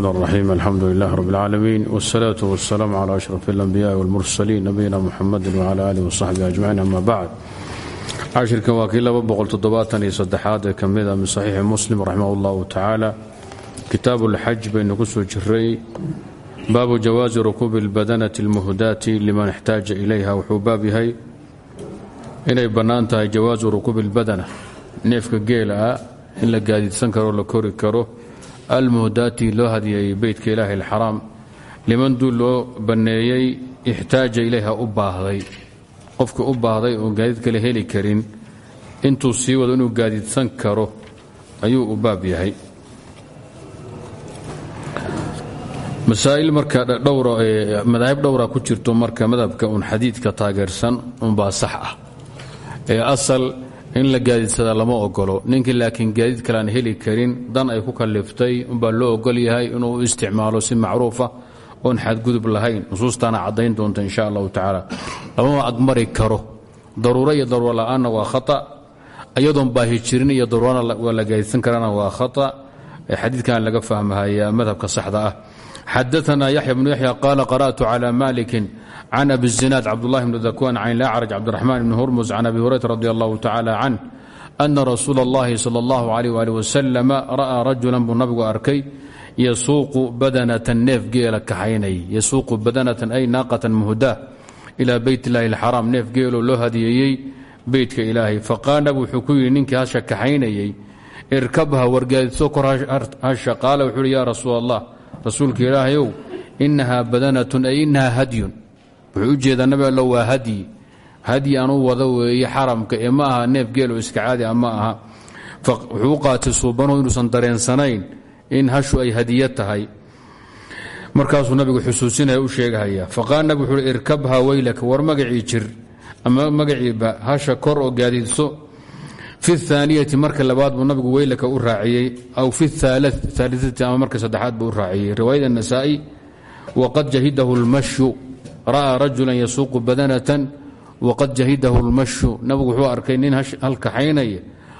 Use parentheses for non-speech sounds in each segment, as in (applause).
الرحيم الحمد لله رب العالمين والصلاة والسلام على أشرف الأنبياء والمرسلين نبينا محمد وعلى آله وصحبه أجمعين أما بعد cashirkan waa kii laba boqol toddobaatan iyo saddexaad ee ka mid a min saxiixi muslim raximah allahu tacaala kitaabu lxaj baynu ku soo jiray baabu jawaazi rukuubi اlbadanati اlmuhdaati liman ixtaaja ilayha wuxuu baab yahay inay bannaan tahay jawaasu rukuubi اlbadana neefka geela ah in la gaadiidsan karo la kori karo almuhdaati loo hadiyeeyey beytka ilaahi alxaraam. Liman duu loo banneeyey ixtaaja ilayha u baahday. Qofkii u baahday oon gaadiid kale heli karin. Intuu sii wado inuu gaadiidsan karo ayuu u baab yahay. Masaa'il marka dhowra madaahib dhowra ku jirto marka madhabka uun xadiidka taageersan unbaa sax ah. Ee asal in la gaadiidsadaa lama ogolo ninkii laakiin gaadiid kale aan heli karin dan ay ku kalliftay unbaa loo ogol yahay inuu u isticmaalo si macruufa oon xadgudub lahayn. Nusuustaana caddayn doonta insha allahu tacaala. Lamama agmari karo. Daruuro iyo daruuro la'aanna waa khata. Iyadoon baahi jirin iyo daruurana waa la gaadiidsan karana waa khata. Xadiidkan laga fahmahayaa madhabka saxda ah. Xadaana yaxya bnu yaxya qaala qara'tu cala malikin can abi zinaad cabdullahi bni dakwan can lacraj cabdiraxmaan bni hurmus can abi hurayra radi allahu tacala canh ana rasuula اllahi sala allahu alayh ali wasalama ra'aa rajulan buu nabigu arkay yasuuqu badanatan neef geela kaxaynay yasuuqu badanatan ay naaqatan muhdaa ilaa beyt illaahi alxaraam neef geeloo loo hadiyeeyey beytka ilaahay faqaanab wuxuu ku yidhi ninkii hasha kaxaynayey irkabha wargaadiso kor hasha qaala wuxuu uhi yaa rasuul allah rasuulka ilaahayow inahaa badanatun ay inahaa hadyun wuxuu u jeedaa nabi allo waa hadyi. Hadyi aan u wada weeye xaramka ee ma aha neef iska caadi a ma aha. Wuxuu u qaatay suubanuhu inuusan in hashu ay hadiya tahay. Markaasuu nabigu xusuusinaya u sheegahaya. Faqaal nabig wuxuu irkabha weylaka war magacii jir ama magaciiba hasha kor oo gaadiidso. Fi aaniyati marka labaad buu nabigu weylaka u raaciyey. Aw fi aaliati ama marka saddexaad buu u raaciyey. Riwaayada waqad jahidahu lmashyu ra'aa rajulan yasuuqu badanatan waqad jahidahu lmashyu nabigu wuxuu arkay nin halkaxaynaya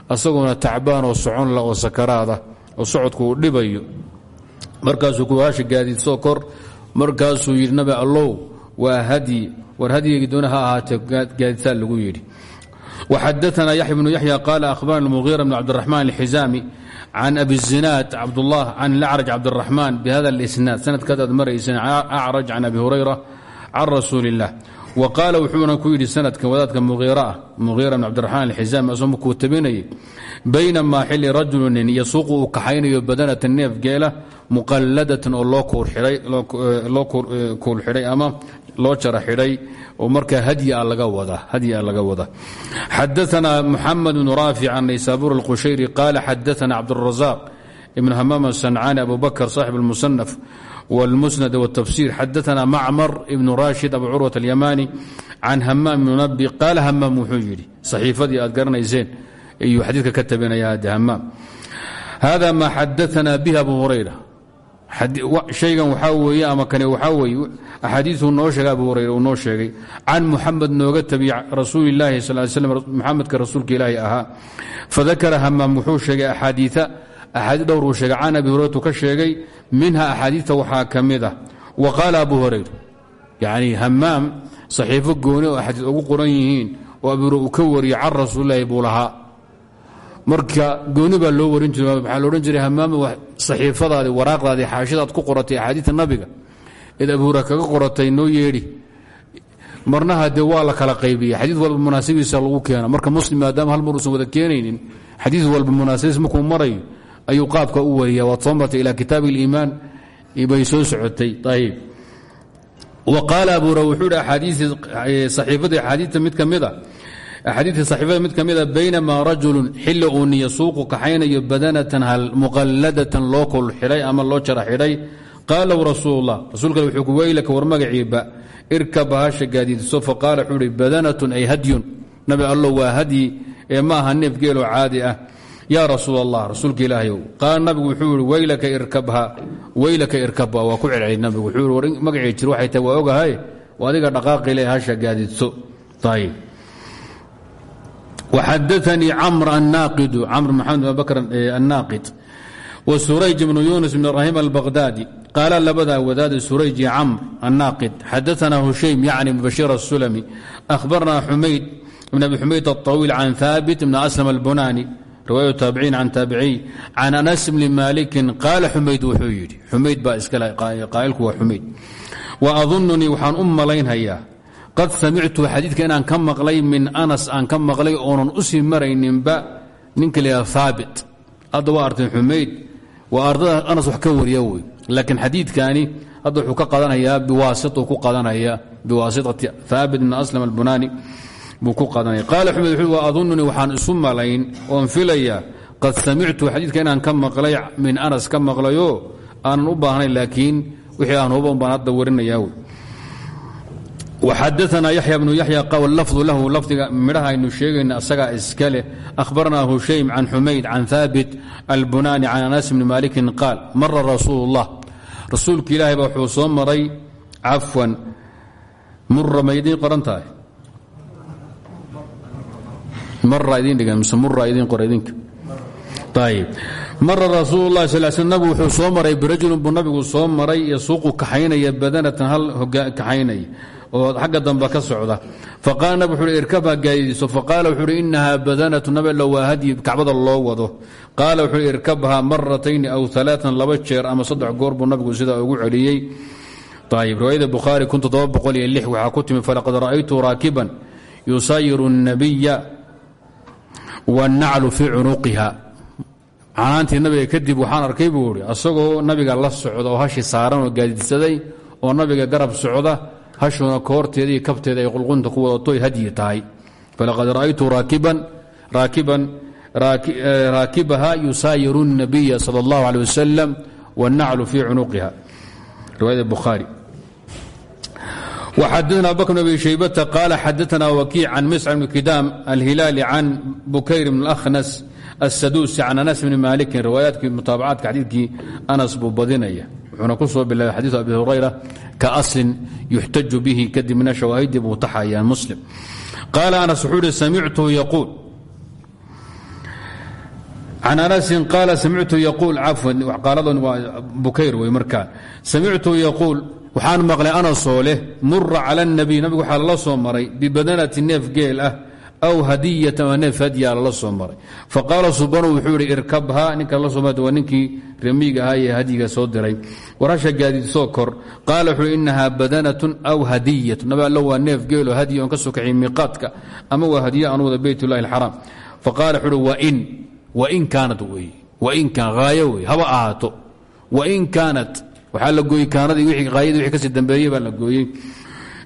asagoona tacbaan oo socon la oo sakaraada oo socodku uu dhibayo. Markaasuu ku hasha gaadiidsoo kor markaasuu yidhi nabi allow waa hadyi war hadyigii doona ha ahaatee gaadiidsaa lagu yidhi. Waxadaana yaxya bnu yaxya qaala akhbarana muhiira bn cabdiraxmaan alxizaami can abi zinaad cabdullah can lacraj cabdiraxmaan bihada alisnaad sanadkaad aad marayseen acraj can abi hurayra can rasuuli illah wa qaala wuxuuna ku yidhi sanadkan wadaadka muhiira ah muhiira bn cabdiraxmaan alxizaami asoo markuu tabinayay baynamaa xili rajulunin yasuuqu uu kaxaynayo badanatan neef geela muqalladatan oo loo kuulxidhay ama loo jara xidhay oo markaa hadya laga wada xadaana muxamed bnu raafic can naysaabuur alqushayri qaala xadaana cabdurazaaq ibn hamaam asancaani abu bakr saaxib almusanaf wاlmusnad wاtafsir xadaana macmar ibnu rashid abu curwat alyamani can hamaam ibnu nabi qaala hamaam wuxuu yidhi saxiifadii aad garanayseen ayuu xadiidka ka tabinaya hamaam hada ma xadaana bihi abu hurayra shaygan waxaa weeye ama kane waxaa weeye axaadiiuu noo sheegay abu hurayra uu noo sheegay can muxamed nooga tabiy rasuuli illaahi sal slam muxamedka rasuulka ilaahi ahaa fadakara hamaam wuxuu sheegay axaadiia axaadii dhowruu sheegay can abi hurayratu ka sheegay minha axaadiita waxaa ka wa qaala abu hurayra yacni hamaam saxiifo gooni oo axaadiis ugu qoran yihiin oo abu hurayra uu ka wariyey can rasuulilahi buu marka gooni baa loo warin jira waxaa la odhan jiray hamaama saxiifadaadi waraaqdaadi xaashadaad ku qoratay axaadiita nabiga eed abuura kaga qoratay noo yeedhi marnaha dee waa la kala qaybiya xadiid walba munaasibiisa lagu keena marka muslim maadaama hal mar uusan wada keenaynin xadiid walba munaasibis markuu marayo ayuu qaabka u soo martay ilaa kitaabi اliimaan bay soo socotay ayib wa qaala abuura wuxuu hi saxiifadii axaadiita mid ka mid a axaadiidka saxiifada mid ka mida baynamaa rajulun xilli uu niya suuqu kaxaynayo badanatan muqalladatan loo kol ama loo jara xidhay. Qaala lahu rasuulullah rasuulka wuxuu ku weylaka war magaciiba irkab hasha gaadiidso. Faqaala wuxuu ihi badanatun ay hadyun nabi allo waa hadyi ee ma aha neef geeloo caadi ah yaa rasuul allah rasuulka ilaahayow qaala nabigu wuxuu ihi weylaka irkabha weylaka irkabha waa ku celceliyay nabigu wuxuu magacii jir waxay tahay waa ogahay adiga dhaqaaqi le hasha gaadiidso. Ayib waxadaanii camr annaaqidu camr maxamed bin bakr annaaqid wa surayj ibnu yunis bn rahim albaqdaadi qaala labadaa wadaada surayj iyo camr annaaqid xadaanaa hushaym yacni bashir asulami ahbarnaa xumayd ibn abi xumayd aطawiil can haabit riwaaya taabiciin can taabiciy can anas bni maalikin qaala xumayd wuxuu yidhi xumayd baa iskale qaa'ilku waa xumayd wa adununii waxaan u malaynhayaa qad samictu xadiidka inaan ka maqlay min anas aan ka maqlay oonan u sii marayninba ninka layaa haabit hadda waa artay xumayd waa ardada anas wax ka wariya wey laakiin xadiidkani hadda wuxuu ka buu ku qaadanaya qaala xumed wuxuu wa adunnunii waxaan isu malayn oon filayaa qad samictu xadiidka inaan ka maqlay min anas ka maqlayo aanan u baahnay laakiin wixii aan huba un baan hadda warinayaa. Wey xadaanaa yaxya bnu yaxya lafdu lahu lafdiga midhaha aynu sheegayna isagaa iska leh. Hushaym can xumayd can haabit albunaani can anas bni maalikin qaal mara rasuulu اllah rasuulka ilaahay baa maray cafwan murra mayday qoran mara rasuululahi sal sl nabigu wuxuu soo maray birajulin buu nabigu soo maray yasuuqu kaxaynaya badanatan hal kaxaynaya oo xagga dambe ka socda. Faqaala nabig wuxuu irkabha gaadidiso. Faqaala wuxuu hi badanatu nabila waa hadyi kacbada loo wado. Qaala wuxuu irkabhaa maratayni aw alaaan laba jeer ama saddex goor buu nabigu sidaa ugu celiyey. Ayb riwaayada bukhaari kun toddoba boqol lix waxaa ku timi falaqad ra'aytu raakiban yusaayiru الnabiya wاnnaclu fii cunuqiha canaantii nabiga kadib waxaan arkay buu ihi asagoo nabiga la socda oo hashi saaran oo gaadidsaday oo nabiga garab socda hashuna koorteeda iyo kabteeda ay qulqunta ku wadato hadyi tahay falaqad ra'aytu raakibaha yusaayiru الnabiya salى اllahu alيه wasalam wاnnaclu fii cunuqiha riwaayada bukhaari وxadثna abubكر بن abi shaybةa qال xadثna wkiic can mscr بn kidam alhilaali can bukayr bn اأkhnas الsadusi can anas bni malikin riwaayaadkii mutaabacaadka xadiidkii anas buu badinaya wuxuuna ku soo bilaabay xadiiث abi hurayra kaaslin yuxtaju bihi kadibna shawaahidii buu taxayaan muslim qaala anas wuxuu ihi samictuhu yaquul can anasin qaala samictu yaquul cafwan qaaladan waa bukayr wey markaa samictuhu yaquul waxaan maqlay anasoo leh mura cala الnabiy nabigu waxaa lala soo maray bibadanati neef geel ah aw hadiyatan waa neef hadyaa lala soo maray. Faqaala subanu wuxuu ihi irkabha ninka lala soo maray waa ninkii ee hadyiga soo diray. Warhasha gaadiidsoo kor qaala wuxuu inahaa badanatun aw hadiyatu nabi allo waa neef geelo hadyi oon ka soo kaxiyey miiqaadka ama waa hadiye aan wada beyt ullahi alxaraam faqaala wuxuu wain wain kaanat wey wain kaan haayo wey haba ahaato wain kaanat waxaa la gooyey kaanadii wii haayadii wixii ka sii dambeeyey baa la gooyey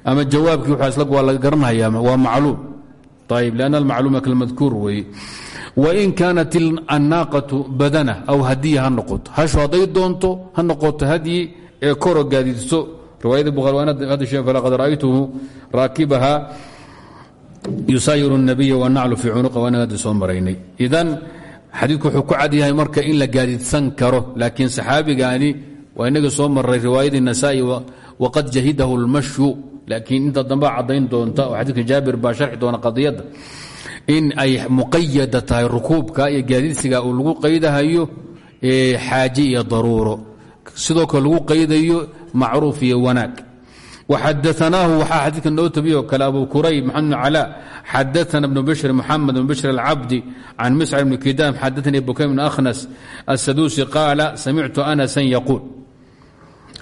ama jawaabkii waxaa isla waa la garanhayaa waa macluum. Ayb lianna almacluuma kalmadkuur weeye. Wain kaanat annaaqatu badana aw hadiya ha noqoto. Hashu doonto ha noqoto hadyi ee koro gaadiidso. Riwaayada hadda sheeg falaqad ra'aytuhu raakibaha yusaayiru الnabiya wannaclu fii cunuqa waan hadda soo maraynay. Idan xadiidku ku cad yahay marka in la gaadiidsan karo laakiin saxaabigaani waa inaga soo maray riwaayadii nasaai waqad jahidahu اlmashyu laakiin inta dambaa caddayn doonta oo xadiidka jaabir baa sharxi doona qadiyadda in ay muqayada tahay rukuubka iyo uu lagu qaydahayo xaaje iyo daruuro. Sidoo kale lagu qaydayo macruuf iyo wanaag. Waxadaanaahu waxaa xadiidka noo tabiyo kale abu kurayb maxamed bn calaa xadaana bnu bishr muxamed bn bishr alcabdi can miscar bni kidaam xadaanii bukayr bn akhnas asaduusi qaala samictu anasan yaquul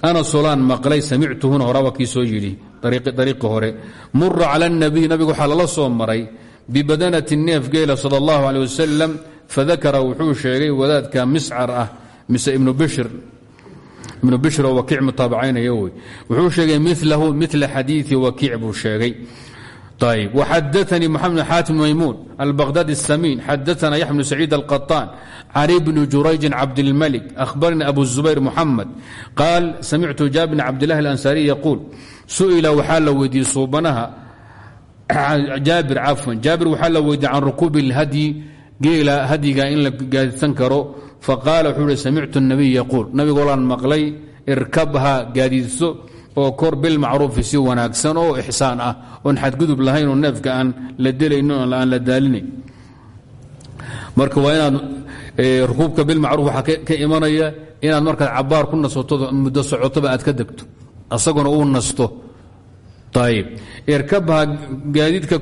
anasolaan maqlay samictuhuna horaba kii soo yidhi dariiqi hore mura cala اnabiy nabigu waxaa lala soo maray bibadanati neef geela sal اllahu alيه wasalam fadakara wuxuu sheegay wadaadka miscar ah mise ibnu bishr ibnu bishr oo wakiic mutaabacaynaya wey wuxuu sheegay milahu mila xadiii wakiic buu sheegay ayb waxadaanii moxamed bn xaatim maymuun albaqhdadi الsamiin xadaana yaxya bnu saciid alqaطaan can ibni jurayjin cabdilmalik ahbarnii abu zubayr muxamed qaal samictu jaabir bn cabdilahi alansariy yaquul su'ila waxaa la weydiiyey suubanaha jaabir cafwan jaabir waxaa la weydiiyey can rukuubi اlhadyi geela hadyiga in la gaadisan karo faqaala wuxuu ihi samictu الnabiy yaquul nabigolaan maqlay irkabha gaadiidso oo kor bilmacruufi si wanaagsan oo ixsaan ah oon xadgudub lahayn oo neefka aan la delayno aan la daalinayn marka waa inaad rukuubka bilmacruuf waxaa ka imanaya inaad markaad cabaar ku nasato muddo socotoba aad ka degto asaguna uu nasto. Ayib irkabha gaadiidka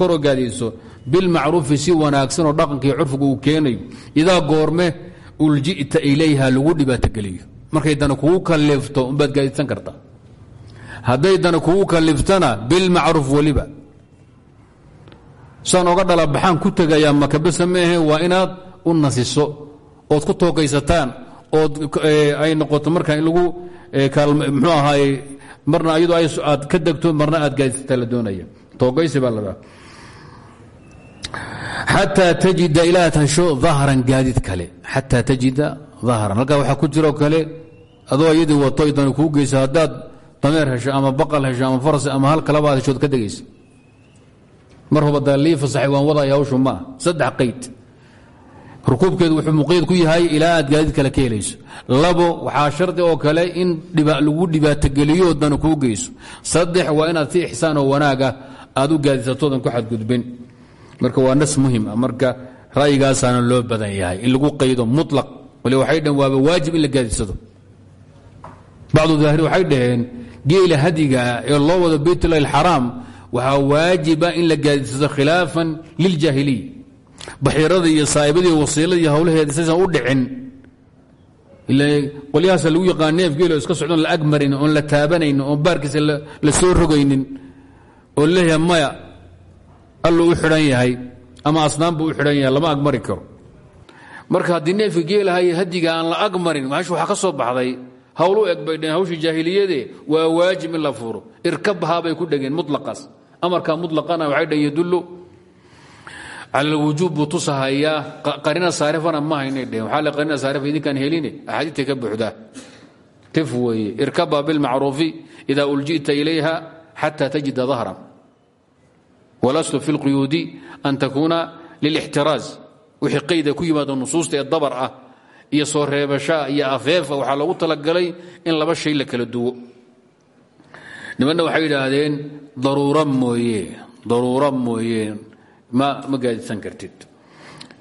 koroo gaadiidso bilmacruufi si wanaagsan oo dhaqankii curfiga uu keenayo idaa goorme uljita ilayha lagu dhibaatogeliyo markay dana kugu kalifto umbaad gaadiidsan kartaa. Hadday dana kugu kaliftana bilmacruuf weliba. Saan oga dhala baxaan ku tegayaa makabesa maahe waa inaad u nasiso ood ku tookaysataan ood ay noqoto markaa in lagu mxuu ahaaye marna ayado aad ka degto marna aad gaadisataa la doonaya. Toogaysi baa ladaa xataa tajida ilaa tasho dahran gaadiid kale xataa tajida dahran halkaa waxaa ku jiroo kale adoo iyadii wato idan kuu geysa haddaad dameer hesho ama baqal hesho ama faras ama hal kalabaad heshood ka degaysa mar huba daalii fasaxay waan wadaya hawshu maa saddex qayd wuxuu muqayd ku yahay ilaa aad kale ka labo waxaa shardi oo kale in lagu dhibaatogeliyo dana kuu geyso saddex waa inaad si ixsaan oo wanaaga aad u gaadidsatoodan ku xadgudbin marka waa nas muhiim ah. Marka ra'yigaasaana loo badan yahay. In lagu qaydo mulaq wali waxay dhaheen waaba waajib in la gaadidsado bacdu daahiri waxay dhaheen geela hadiga ee loo wado baytullahi alxaraam waxaa waajiba in la gaadidsado khilaafan liljaahiliya baxiiradii iyo saa'ibadii wasiiladii hawlaheeda saysan u dhicin. Qolyahaasa lagu yaqaan neef geelo iska socdoon la agmarin oon la taabanaynin oon baarkiisa la soo rogaynin oo leeyahay maya alluu u xidhan yahay ama asnaan buu u yahay lama agmari karo. Marka haddii neefka hadiga aan la agmarin maash waxaa ka soo baxday? Hawl u eg bay dheen waa waajib in la furo irkabhaa bay ku dhegeen mutlaqaas amarka mutlaqana waxay dheen yadullu cala alwujuub qarina saarifana ma haynay dhehen waxaa le qarina saarifa idinkaan heline axaadiidta ka buuxdaa tif weeye irkabha bilmacruufi ida uljita ilayha xata tajida dahran walaslu fi lquyuudi an takuuna lilixtiraaz wixii qayda ku yimaado nusuusta ee dabar ah iyo soo reebashaa iyo afeefa waxaa loogu talagalay in laba shay la kala duwo. Nimanna waxay yidhaahdeen daruura mooye daruura mooye. Ma ma gaadisan kartid.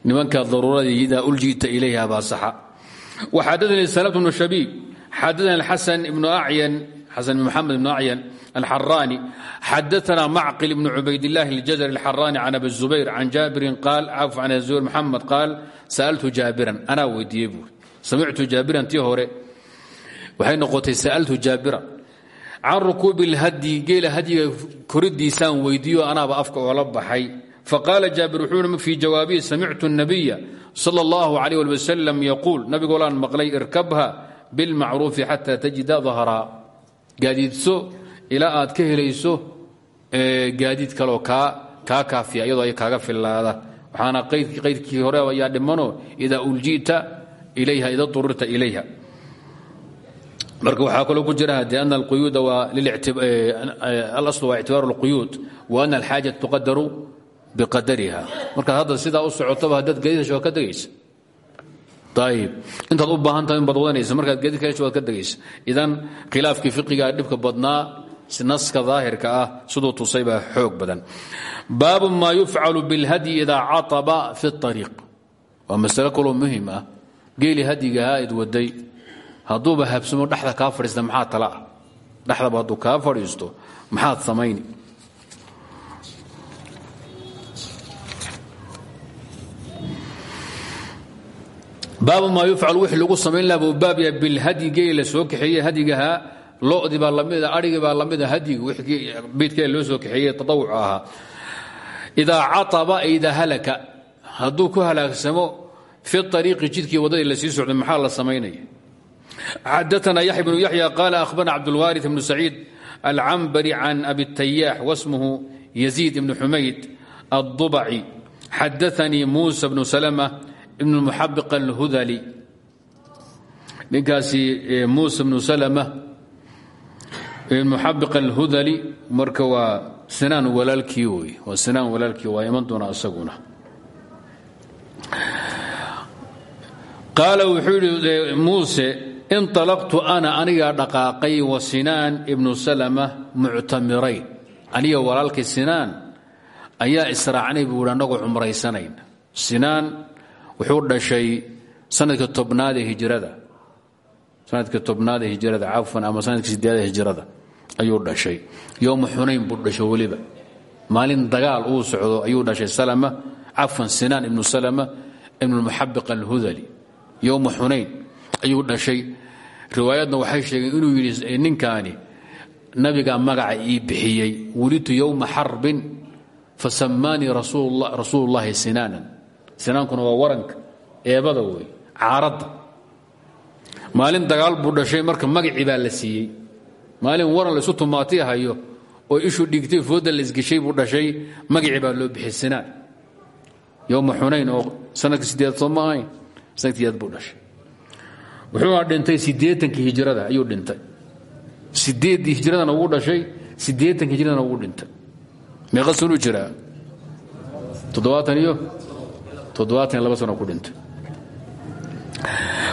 Nimanka daruuradii idaa uljita ilayha baa saxa. Waxadadani salamت bnu shabiib xadana xasan ibnu acyan xasan bn maxamed ibnu acyan alxaraani xadaana macqil ibnu cubaydillahi اljazri alxaraani can abi zubayr can jaabirin qaal caf can zubayr maxamed qaal sa'altu jaabiran anaa weydiiyey buuri samictu jaabiran tii hore waxay noqotay sa'altu jaabiran can rukuubi اlhadyi geela hadyiga koridiisaan weydiiyo anaaba afka oola baxay faqaala jaabir wuxuu fii jawaabihi samictu الnabiya salى اllahu عalيه ali wasalam yaquul nabigolaan maqlay irkabha bilmacruufi xata tajida dahraa gaadiidso ilaa aad ka helayso gaadiid kaloo kaa kaafiya iyadoo ay kaaga fillaada. Waxaana qaydkii hore ayaa dhimano ida uljita ilayha ida urirta ilayha. Marka waxaa kaloo ku jira de ana alquyuuda alasl waa ictibaaru اlquyuud wa ana alxaaja tuqadaru biqadariha markaad hadda sidaa u socotoba haddaad gaadiid hesho waad ka degaysa ayib intaad u baahan tahay inbaad wadanaysa markaad gaadiid ka hesho waad ka degaysa idan khilaafkii fiqigaa dhibka badnaa naska daahirka ah siduu tusay baa xoog badan baabu maa yufcalu bilhadyi idaa caaba fi ariiq waa masalo kaloo muhiim ah geeli hadyigahaa id waday hadduuba habsamo dhexda kaa fadhiista maxaa tala ah dhexdaba kaa fadhiisto maxaad samayni baabu maa yufcal wixii lagu samayn laha buu baab yahay bilhadyi geeli la soo kaxeeye hadyigahaa lodii baa lamida arigii baa lamida hadyiga beydkee loo soo kaxeeye taawuc ahaa idaa caaba idaa halaka hadduu ku halaagsamo fi ariiqi jidkii waddadii la sii socday maxaa la samaynaya xadaana yaxya bnu yaxya qaala ahbarna cabdulwaari bnu saciid alcambari can abi tayaax wasmuhu yaziid ibnu xumayd addubaci. Xadaanii muusa bnu salma ibn muxabiq alhudali ninkaasi muusa bnu salma muxabiq alhudali marka waa sinaan walaalkii wey waa sinaan walaalkii waa iman doona isaguna qaala wuxuu yidhi muuse inطalaqtu ana anigaa dhaqaaqay wa sinaan ibnu salma muctamirayn aniga walaalkii sinaan ayaa israacnay buu hi annagoo cumraysanayn wuxuu dhashay sanadka tobnaad ee hijrada. Sanadka tobnaad ee hijrada cafan ama sanadka sideed ee hijrada ayuu dhashay. Yowma xunayn buu dhashay weliba. Maalin dagaal uu socdo ayuu dhashay salama cafan sinaan ibnu salama ibnu muxabiq alhudali. Yowma xunayn ayuu dhashay. Riwaayadna waxay sheegeen inuu yidhi ninkaani nabigaa magaca ii bixiyey wulidtu yowma xarbin fasamaanii rasuul llahi sinaanan sinaankuna waa waranka eebada wey caaradda maalin dagaal buu marka magacii baa la siiyey. Maalin waran laysu tumaati hayo oo ishu dhigtay fooda laisgeshay buu dhashay magacii baa loo bixiyey sinaan yowma oo sanadka sideed soo ma ahayn sanadka sideed buu dhashay. Hijrada ayuu dhintay. Sideeddii hijradana ugu dhashay siddeetankii hijradana ugu dhintay. Meeqa sanuu jiraa? Toddobaatan iyo sano ku dhintay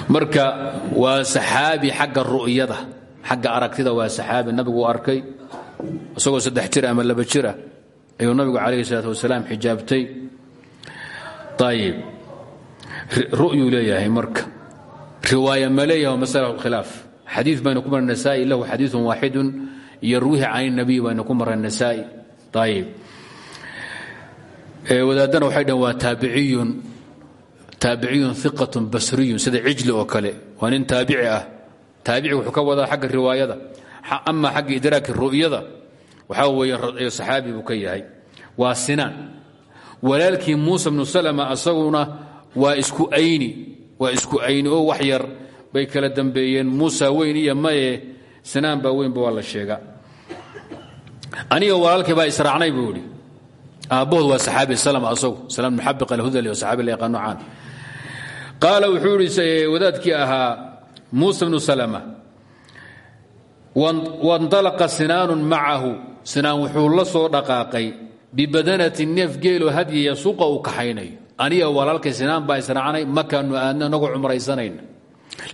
marka waa saxaabi xagga ru'yada xagga aragtida waa saxaabi. Nabigu u arkay isagoo saddex jir ama laba jira ayuu nabigu calayhi salaatu wasalaam xijaabtay. Ayib ru'yuu leeyahay marka. Riwaaya ma leeyahay masala khilaaf. Xadiid baynu ku marray lahu xadiidun waaxidun yarwihi can inabiy baynu ku marray nasaa'i. Ayib wadaadana waxay dhaheen waa taabiciyun taabiciyun iqatun basriyun sida cijli oo kale. Waa nin taabici ah. Taabici wuxuu ka wadaa xagga riwaayada. Ama xagga idraaki ru'yada. Waxaa weeye saxaabi buu ka yahay. Waa sinaan. Walaalkii muusa bnu salama asaguna waa isku ayni waa isku ayni oo wax yar. Bay kala dambeeyeen. Muusa weyn iyo maye sinaan baa weynba waa la sheega aniga walaalkii baa israacnay buu idhi aabbahood waa saxaabi salama asagu salam muxabiq alhudali oo saxaabi la yaqaano caan. Qaala wuxuu idhi wadaadkii ahaa muusa bnu salama wandalaqa sinaanun macahu. Sinaan wuxuu la soo dhaqaaqay bibadanatin neef geeloo hadyiya suuqa uu kaxaynayo aniga walaalkay sinaan baa israacnay makaanu aadna inagoo cumraysanayna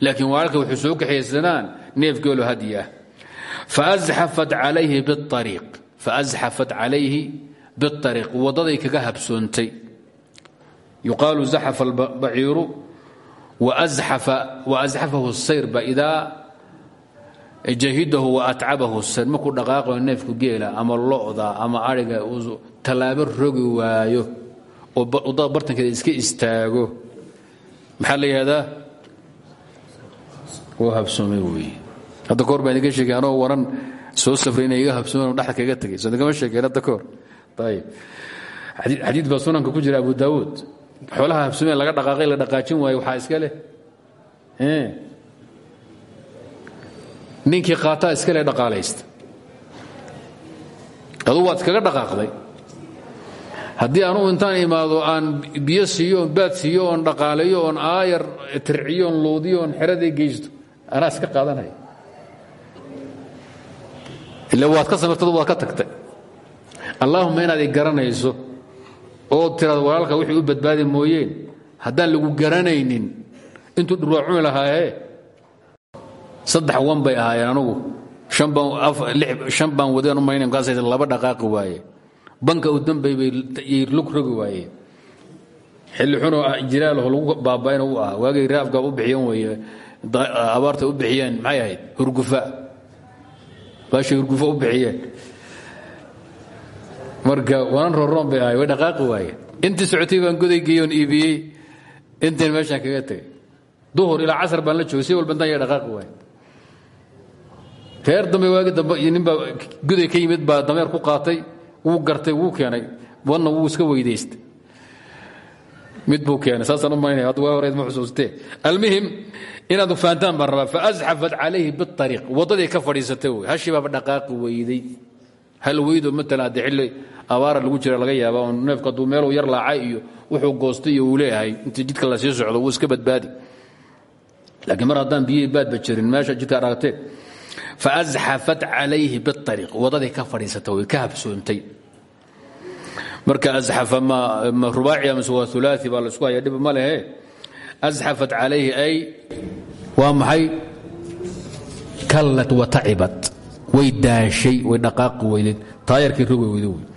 laakiin walaalkay wuxuu soo kaxeeyey sinaan neef geeloo hadyi ah. Faazxafat calayhi biariiq waddaday kaga habsoontay. Yuqaalu zaxafa albaciiru waazxafahu sayrba idaa jahidahu waatcabahu sayr markuu dhaqaaqayo neefku geela ama lo'da ama ariga uu tallaabo rogi waayo oo waddada bartankeeda iska istaago. Maxaa la yidhahdaa wuu habsoomay weeye hadda kahor baan iga sheegay anoo waran soo safray inay iga kahor ayib xadiid baa sunanka ku jira abu daawuud xoolaha habsoomeen laga dhaqaaqay la dhaqaajin waayo waxaa iska leh. Ninkii qaataa iska le dhaqaalaysta. Aduu waad iskaga dhaqaaqday. Haddii anugu intaan imaado aan biyo siiyo oon baad siiyo oon dhaqaalayo oon aayar tirciyo oon luudiyo oon xeraday geysto anaa iska qaadanaya ila waad ka samirtado waad ka tagtay allaahuma inaad garanayso oo tiraado walaalka wixii u badbaadi mooyeen haddaan lagu garanaynin intuu dhurwaa cuni saddex wan bay ahaayeen anugu. Shan baan wadeen u mayna mkaas laba dhaqaaqi waaye. Banka u dambaybay lug rogi waayeen xilli xunoo jilaalho lagu baaba'ina u ah waagay raafka u bixiyeen weye abaarta u bixiyeen maxay ahayd? Hurgufa. Baashay hurgufa u bixiyeen marka wanan roroon bay ahay way dhaqaaqi waayeen. Intii socotay baan goday geeyoon iibiyey intiin meeshaan kaga tegay duhur ilaa casar baan la joogay si walba intaan ya dhaqaaqi waaye reer dambe waagi dambe iyo ninbaa guday ka yimid baa dameer ku qaatay wuu gartay wuu keenay wadna wuu iska weydaystay. Mid buu keenay saasaan u malaynaya hadda waa horeed ma xusuustee. Almuhim inaad fahantaan baan rabaa faazxafat calayhi biariiq waddaday ka fadhiisatay wey hashii baaba dhaqaaqi weyday hal weydo matalan haddii xilli abaara lagu jira laga yaaba oo neefku hadduu meeluu yar laacay iyo wuxuu goostay iyo uu leeyahay intii jidka la sii socdo wuu iska badbaadi. Laakiin mar haddaan biyihii baadba jirin meesha jidka aragteen faazxafat calayhi biariiq wadaday ka fadhiisatay way ka habsoontay. Marka azxafa ma rubaaci amase waa ulaai baa la isku haya dhib ma lehe. Azxafat calayhi ay waa maxay? Kallat watacibat way daashay way dhaqaaqi weydeed taayarkii rogi weydo wey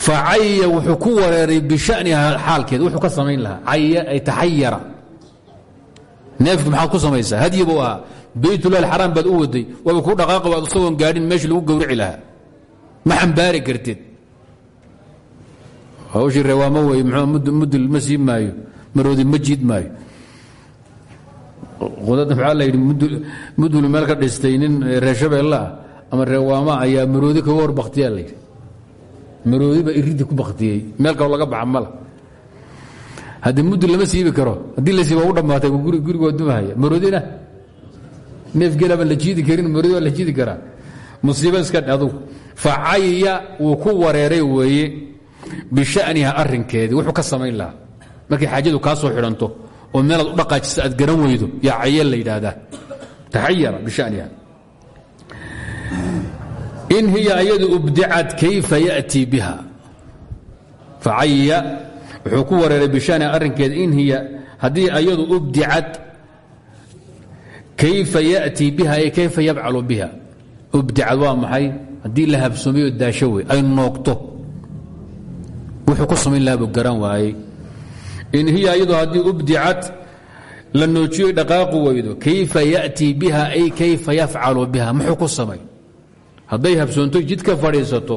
facaya wuxuu ku wareeray bishaniha xaalkeeda wuxuu ka samayn lahaa. Caya ay taxayara. Neefki maxaad ku samaysaa hadyi buu ahaa. Baytulahi xaraam baad u waday waaba kuu dhaqaaqi waad isagoon gaadhin meeshii lagu gawrici lahaa. Ma xambaari kartid. Hawshii reewaamo wey mudul ma sii maayo maroodi ma maayo qudada maxaa la yidhi mudul meel ka dhistay nin reer shabeelle ah ama reewaama ayaa maroodi kaga hor baktiyaa layidhi maroodi baa iridii ku baktiyey meel kaloo laga baxa mala. Mudul lama siibi karo haddii la siiba u dhammaatay guriga waa dumahaya maroodina neef gelabaan la jiidi karin maroodi la jiidi karaa. Musiiba iska adugu. Facaya wuu ku wareeray weeye bishaniha arinkeedii wuxuu ka samayn lahaa. Markay xaajadu kaa soo xidhanto oo meelaad u dhaqaajisa aad garan weydo yaa cayeel la yidhaahdaa. Taxayara in hiya ayadu ubdicat kayfa yaأtii biha. Facaya wuxuu ku wareeray bishaniha arrinkeeda in hiya haddii ayadu ubdicat kayfa yaأtii biha ay kayfa yabcalu biha. Ubdicad waa maxay? Haddii la habsoomiyo daasho ay noogto. Wuxuu ku samayn lahaa garan waayey in hiya iyadoo haddii ubdicat la noojiyo dhaqaaqu weydo kayfa yaأtii biha ay kayfa yafcalu biha? Muxuu ku samay. Hadday habsoonto jidka fadhiisato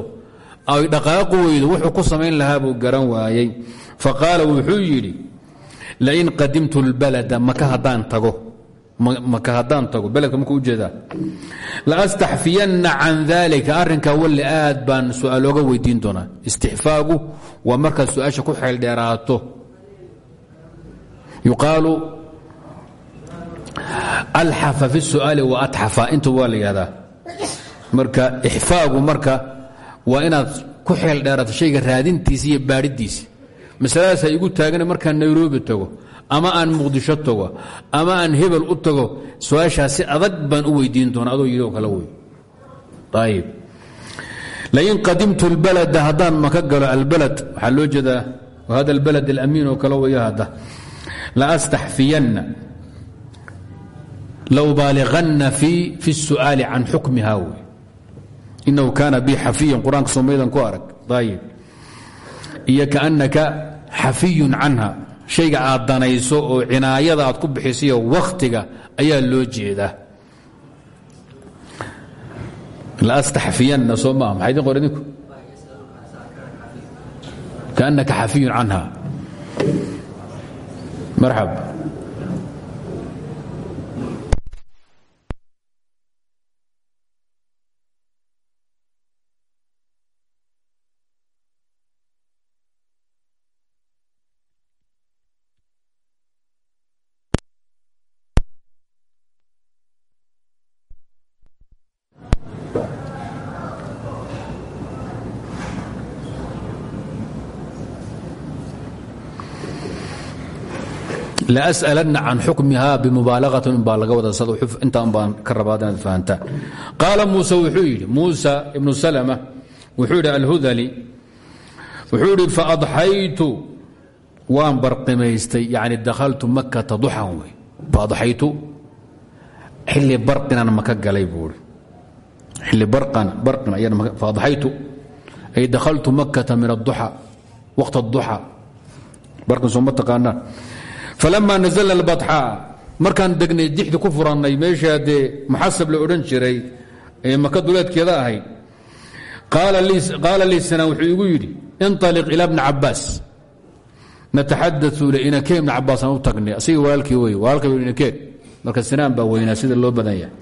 ay dhaqaaqu weydo wuxuu ku samayn lahaa buu garan waayey. Faqaala wuxuu yidhi lain qadimtu اlbalada maka haddaan tago. Maka haddaan tago. Beledka markuu u jeedaa laastaxfiyanna can dalika arrinkaa walle aad baan su'aal ooga weydiin doonaa. Istixfaagu waa markaad su'aasha ku xeeldheeraato yuqaalu alxafa fi su'aali wa atxafa inta waa la marka ixfaagu marka waa inaad ku xeel dheeraato shayga raadintiisa iyo baadhidiisa masaladaas ay igu taagana markaan nairobi tago ama aan muqdisho tago ama aan hebel u tago su'aashaas si adag baan u weydiin doona adoo yidhi oo kale wey ayib lain qadimtu اlbalada haddaan maka galo albalad waxaa loo jeedaa hada albalad alamiin oo kale waya hadda laastaxfiyanna low baaliganna fi الsu'aali can xukmiha wey inahu kaana bi xafiyan qur'aanka soomaydan ku arag ayib iyo kaannaka xafiyun canha shayga aad oo cinaayada aad ku bixisiyo wakhtiga ayaa loo jeedaa laastaxfiyanna soo maaha maxaa idin qor kaannaka xafiyun canha marxab lأsأlna can xukmiha bmubaalaغatin baa laga wada intaan baan ka rabaa inaad fahantaan qaala muuse wuxuu yidhi muusa ibnu salma wuxuu yidhi alhudali wuxuu yidhi faadxaytu waan barqimaystay yani dakhaltu makata duxan wey faadxaytu xilli barqinan maka galay buu i xilli barqan faadxaytu ay dakhaltu makata min aduxa waqt aduxa barqin soo ma taqaanaan falama nazlna اbaxaa markaan degnay dixdi ku furannay meeshaa dee muxasab la odhan jiray ee maka duleedkeeda ahayd qaala lii sinaan wuxuu igu yidhi inطaliq ilى bni cabaas nataxadau inakeen ibn cabaasaan u tagnay asiga walaalkii wey walaalka inakeen marka sinaan baa weynaa sida loo badan yahay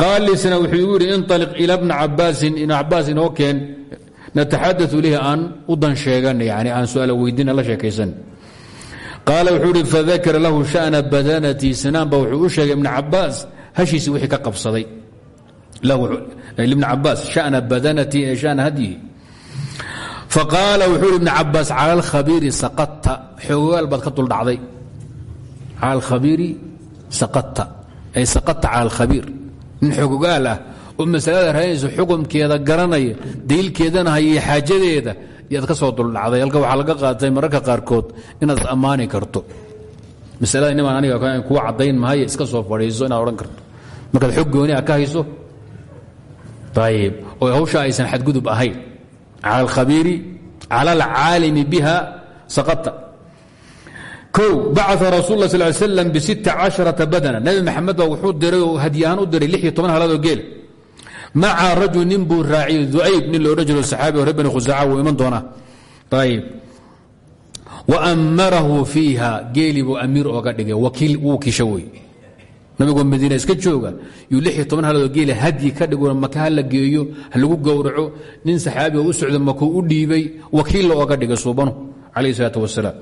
qaala lii sinaan wuxuu igu yidhi inطaliq ilى bni cabaasin ibn cabaas inoo keen nataxadau ilayhi aan u dan sheegan yani aan su-aal weydiina la sheekaysan qaala wuxuu ihi fadakara lahu shana badanatii sinaan ba wuxuu sheegay ibn cabaas hashiisii wixii ka qabsaday. Ibn cabaas shana badanatii ee shana hadyihi wuxuu ihi ibn cabaas cala alkhabiiri saqata xoogaal baad ka duldhacday cala alkhabiiri saqata ay saqata cala alkhabiir nin xoogaal ah oo masalada raadinaysa xukumkeeda garanaya daliilkeedana xaajadeeda yaad ka soo duldhacday halka waxaa laga qaatay mararka qaarkood inaad ammaani karto. Masalada nimaan aniga kuwa caddayn mahaye iska soo fadhiiso inaad odhan karto. Markaad xog gooni a ka hayso? Ayib oo hawsha aysan xadgudub ahayn. Cala alkhabiiri cala alcaalimi biha saqata. O bacaa rasul la sl slam bsita caشharaa badana. Nabi maxamed baa wuxuu diray oo hadyahaan u diray lix iyo toban halaadoo geela maca rajul nin buu raaciyey duayb nin lo odhan jiro saxaabi reer bani khusaaca wuu iman doonaa. Ayb waamarahu fiiha geelii buu amiir ooga dhigay wakiil wuu kisha wey nabigoo madiina iska jooga yuu lix toban halaadoo geela hadyi ka dhigo maka ha la geeyo ha lagu gowraco nin saxaabiga u socda makuu u dhiibay wakiilla ooga dhigay suubanu calayh isalaat wasalaam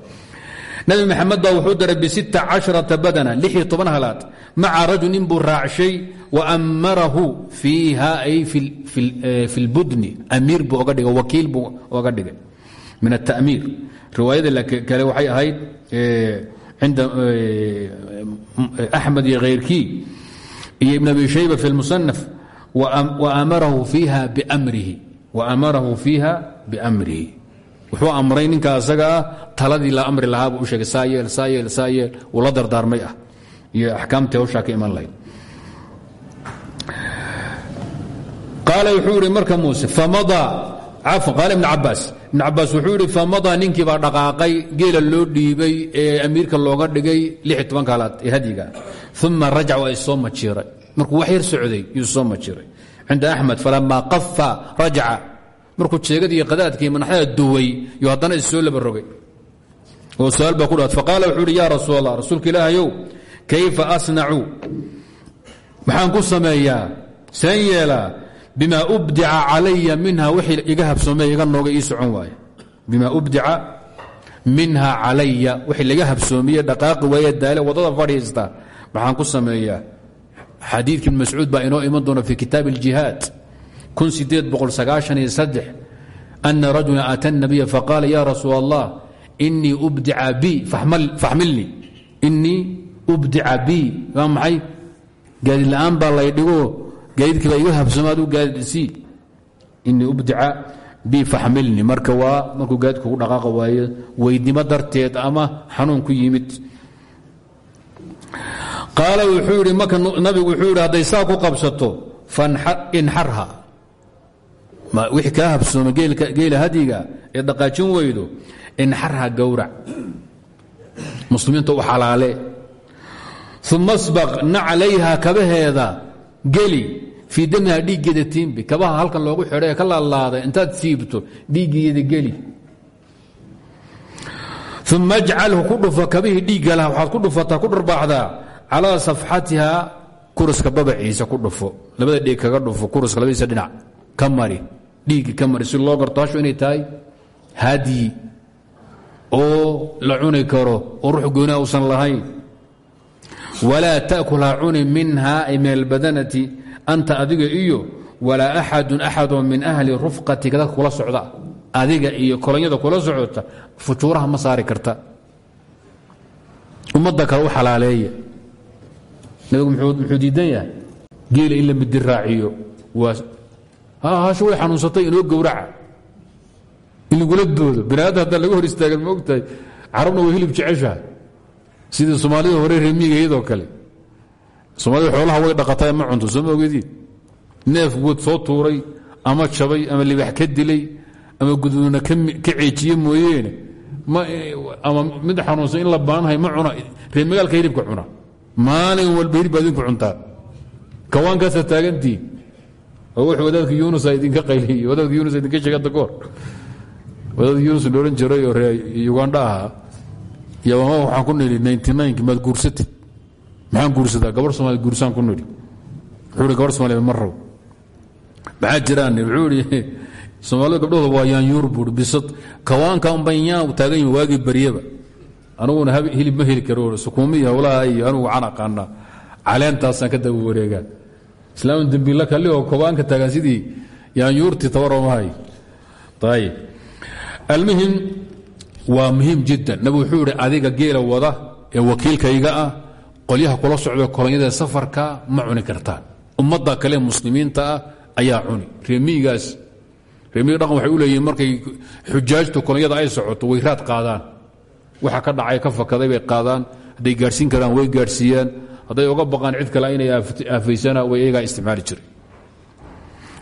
nabi maxamed baa wuxuu diray bia aaa badana an halaad maca rajulin buu raacshay waammarahu fiiha ay fi eh, budni. Amiir buu oga dhig wakiil buu oga dhigay. Min atamiir riwaayada kale waxay ahayd eh, cinda eh, axmed iyo khayrkii iyo ibn abi shayba fi musanaf waamarahu fiiha biamrihi wuxuu amray ninka asaga ah taladii la amri lahaa buu u sheegay saa yeel saa yeel saa yeel uu la ah. Iyo axkaamtii hawshaa ka iman lahayd. Qaala wuxuu marka muuse famadaa cafwan qaala ibn cabaas ibn cabaas wuxuu yidhi famadaa ninkii dhaqaaqay geela loo dhiibay ee amiirka looga dhigay lix iyo ee hadyiga. Uma rajac waa issoo majiiray. Markuu wax yar socday yuu soo majiiray. Cinda axmed falamaa qafa markuu jeegadii qadaadkii manaxada duway yo haddana issoo laba rogay oo su'aal baa ku dhaad faqaala wuxuu uhi ya rasuul allah kayfa asnacu maxaan ku sameeyaa seen bima ubdica calaya minha wixii iga habsoomey nooga ii socon bima ubdica minha calaya wixii laga habsoomiye dhaqaaqi waaye daale waddada fadhiista. Maxaan ku sameeyaa. Xadiidkii ibn mascuud baa inoo iman doona fi kitaab اljihaad أna rajula أtى النabiya faqaala ya rasuul الlah inii ubdica bi faxmilnii inii ubdica bi waa maxay gaadid la'aan baa lay dhigo gaadidkii baa iga habsamo aduu gaadidisii inii ubdica bi faxmilnii marka waa markuu gaadidka ku dhaqaaqa waayo weydnimo darteed ama xanuun ku yimid qaala wuxuu yidhi marka nabigu wuxuu yidhi hadday saa ku qabsato inxarha wixii kaa habsooma geela hadyiga ee dhaqaajin weydo inxarha gowrac. Muslimiinta u xalaale uma asbaq nacalayha kabaheeda geli fii damiha dhiiggeeda tiimbi kabaha halkan loogu xidhay ee ka laalaaday intaad siibto dhiiggeeda geli. Uma ajcalhu ku dhufo kabihii dhiigga laha waxaad ku dhufataa ku dharbaaxdaa calaa safxatiha kuruska babaciisa ku dhufo. Labada dhiig kaga dhufo kuruska labadiisa dhinac ka mari dhiiggi si loo garto hashu inay tahay hadyi oo la cuni karo oo ruux gooniha uusan lahayn. Walaa taأkul ha minha ay min anta adiga iyo walaa axadun axadoo min ahli rufqatika dadka kula socda. Adiga iyo kolonyada kula socota fujuuraha ma karta. Ummadda kale u xalaaleeya. Nabigu muxuu diidan yahay? Geela in la hashu way xanuunsatay inoo gowraca. In lagula doodo. Baniaadam haddaan laga hor istaagan ma ogtahay. Way hilib jeceshahay. Sidii soomaalida hore reemiga iyadoo kale. Soomaalida xoolaha way dhaqataa ma cunto soo ma ogediin neef wood soo tuuray ama jabay ama libax ka dilay ama guduudna ka ceejiye mooyeene. Ama mid xanuunsan in la baanahay ma cuna. Reemagaalka hilibka cuna. Maalin walba hilib baa idinku cuntaa. Kawaankaasa taagantii oo wuxuu wadaadka yunusa idinka qayliy wadaadka yunus idinka sheega kahor wadaadka yunus la odhan jiray oo ree ugandha ahaa yabama waxaan ku nidhi ninty nineki maad guursatid. Maxaan guursadaa? Gabar somaaliya guursaan ku nidhi. Wuxuu gabar somaaliya ma rabo jiraan wuxuu ihi (laughs) soomaalida gabdhahooda waa yaanyuur buuri bisad. Kawaanka unban yaan taagan yihiin waagii baryaba. Aniguna hilib karo sukuumi iyo howlaha iyo anigu waxaan aqaanaa caleentaasaan ka daba wareegaa islaam dembiila kali oo kobaanka taagan sidii yaanyuurtii tabaroomahay ayib almuhim waa muhiim jiddan. Nabi wuxuu idhi adiga geela wada ee wakiilkayga ah qolyaha kula socda kolonyada safarka ma cuni kartaan. Ummadda kale muslimiinta ah ayaa cuni. Reemiigaas reemiga dhaqan waxay u leeyihiin markay xujaajtu kolonyada ay socoto way raad qaadaan. Waxa ka dhacay ka fakaday bay qaadaan. Hadday gaadhsiin karaan way gaadhsiiyaan hadday uga baqaan cid kale inay aafaysana iyagaa isticmaali jiray.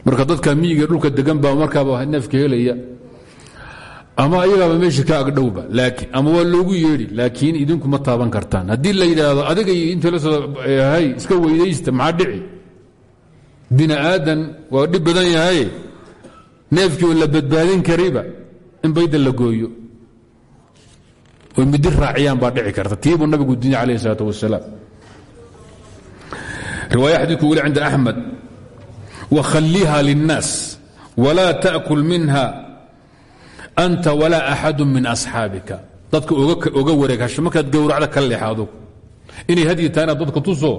Marka dadka miyiga dhulka degan baa markaaba neefka helaya ama ayagaaba meesha ka agdhowba ama waa loogu yeedhi laakiin idinku ma taaban kartaan. Haddii la yidhaahdo adiga inta la soo hay iska weydaysta maxaa dhici? Bini aadan waa dhib badan yahay. Neefkii oo badbaadin kariba in bayda la gooyo. Oy midi raaciyaan baa dhici karta. Tiibuu nabigu diinya alayh isalaat wasalaam riwaaya xadiidku weli cinda axmed wakhaliha linnaas walaa taأkul minha anta walaa axadu min asxaabika. Dadka oga wareeghasho markaad gowracda ka leexado inay hadyi tahay inaad dadka tuso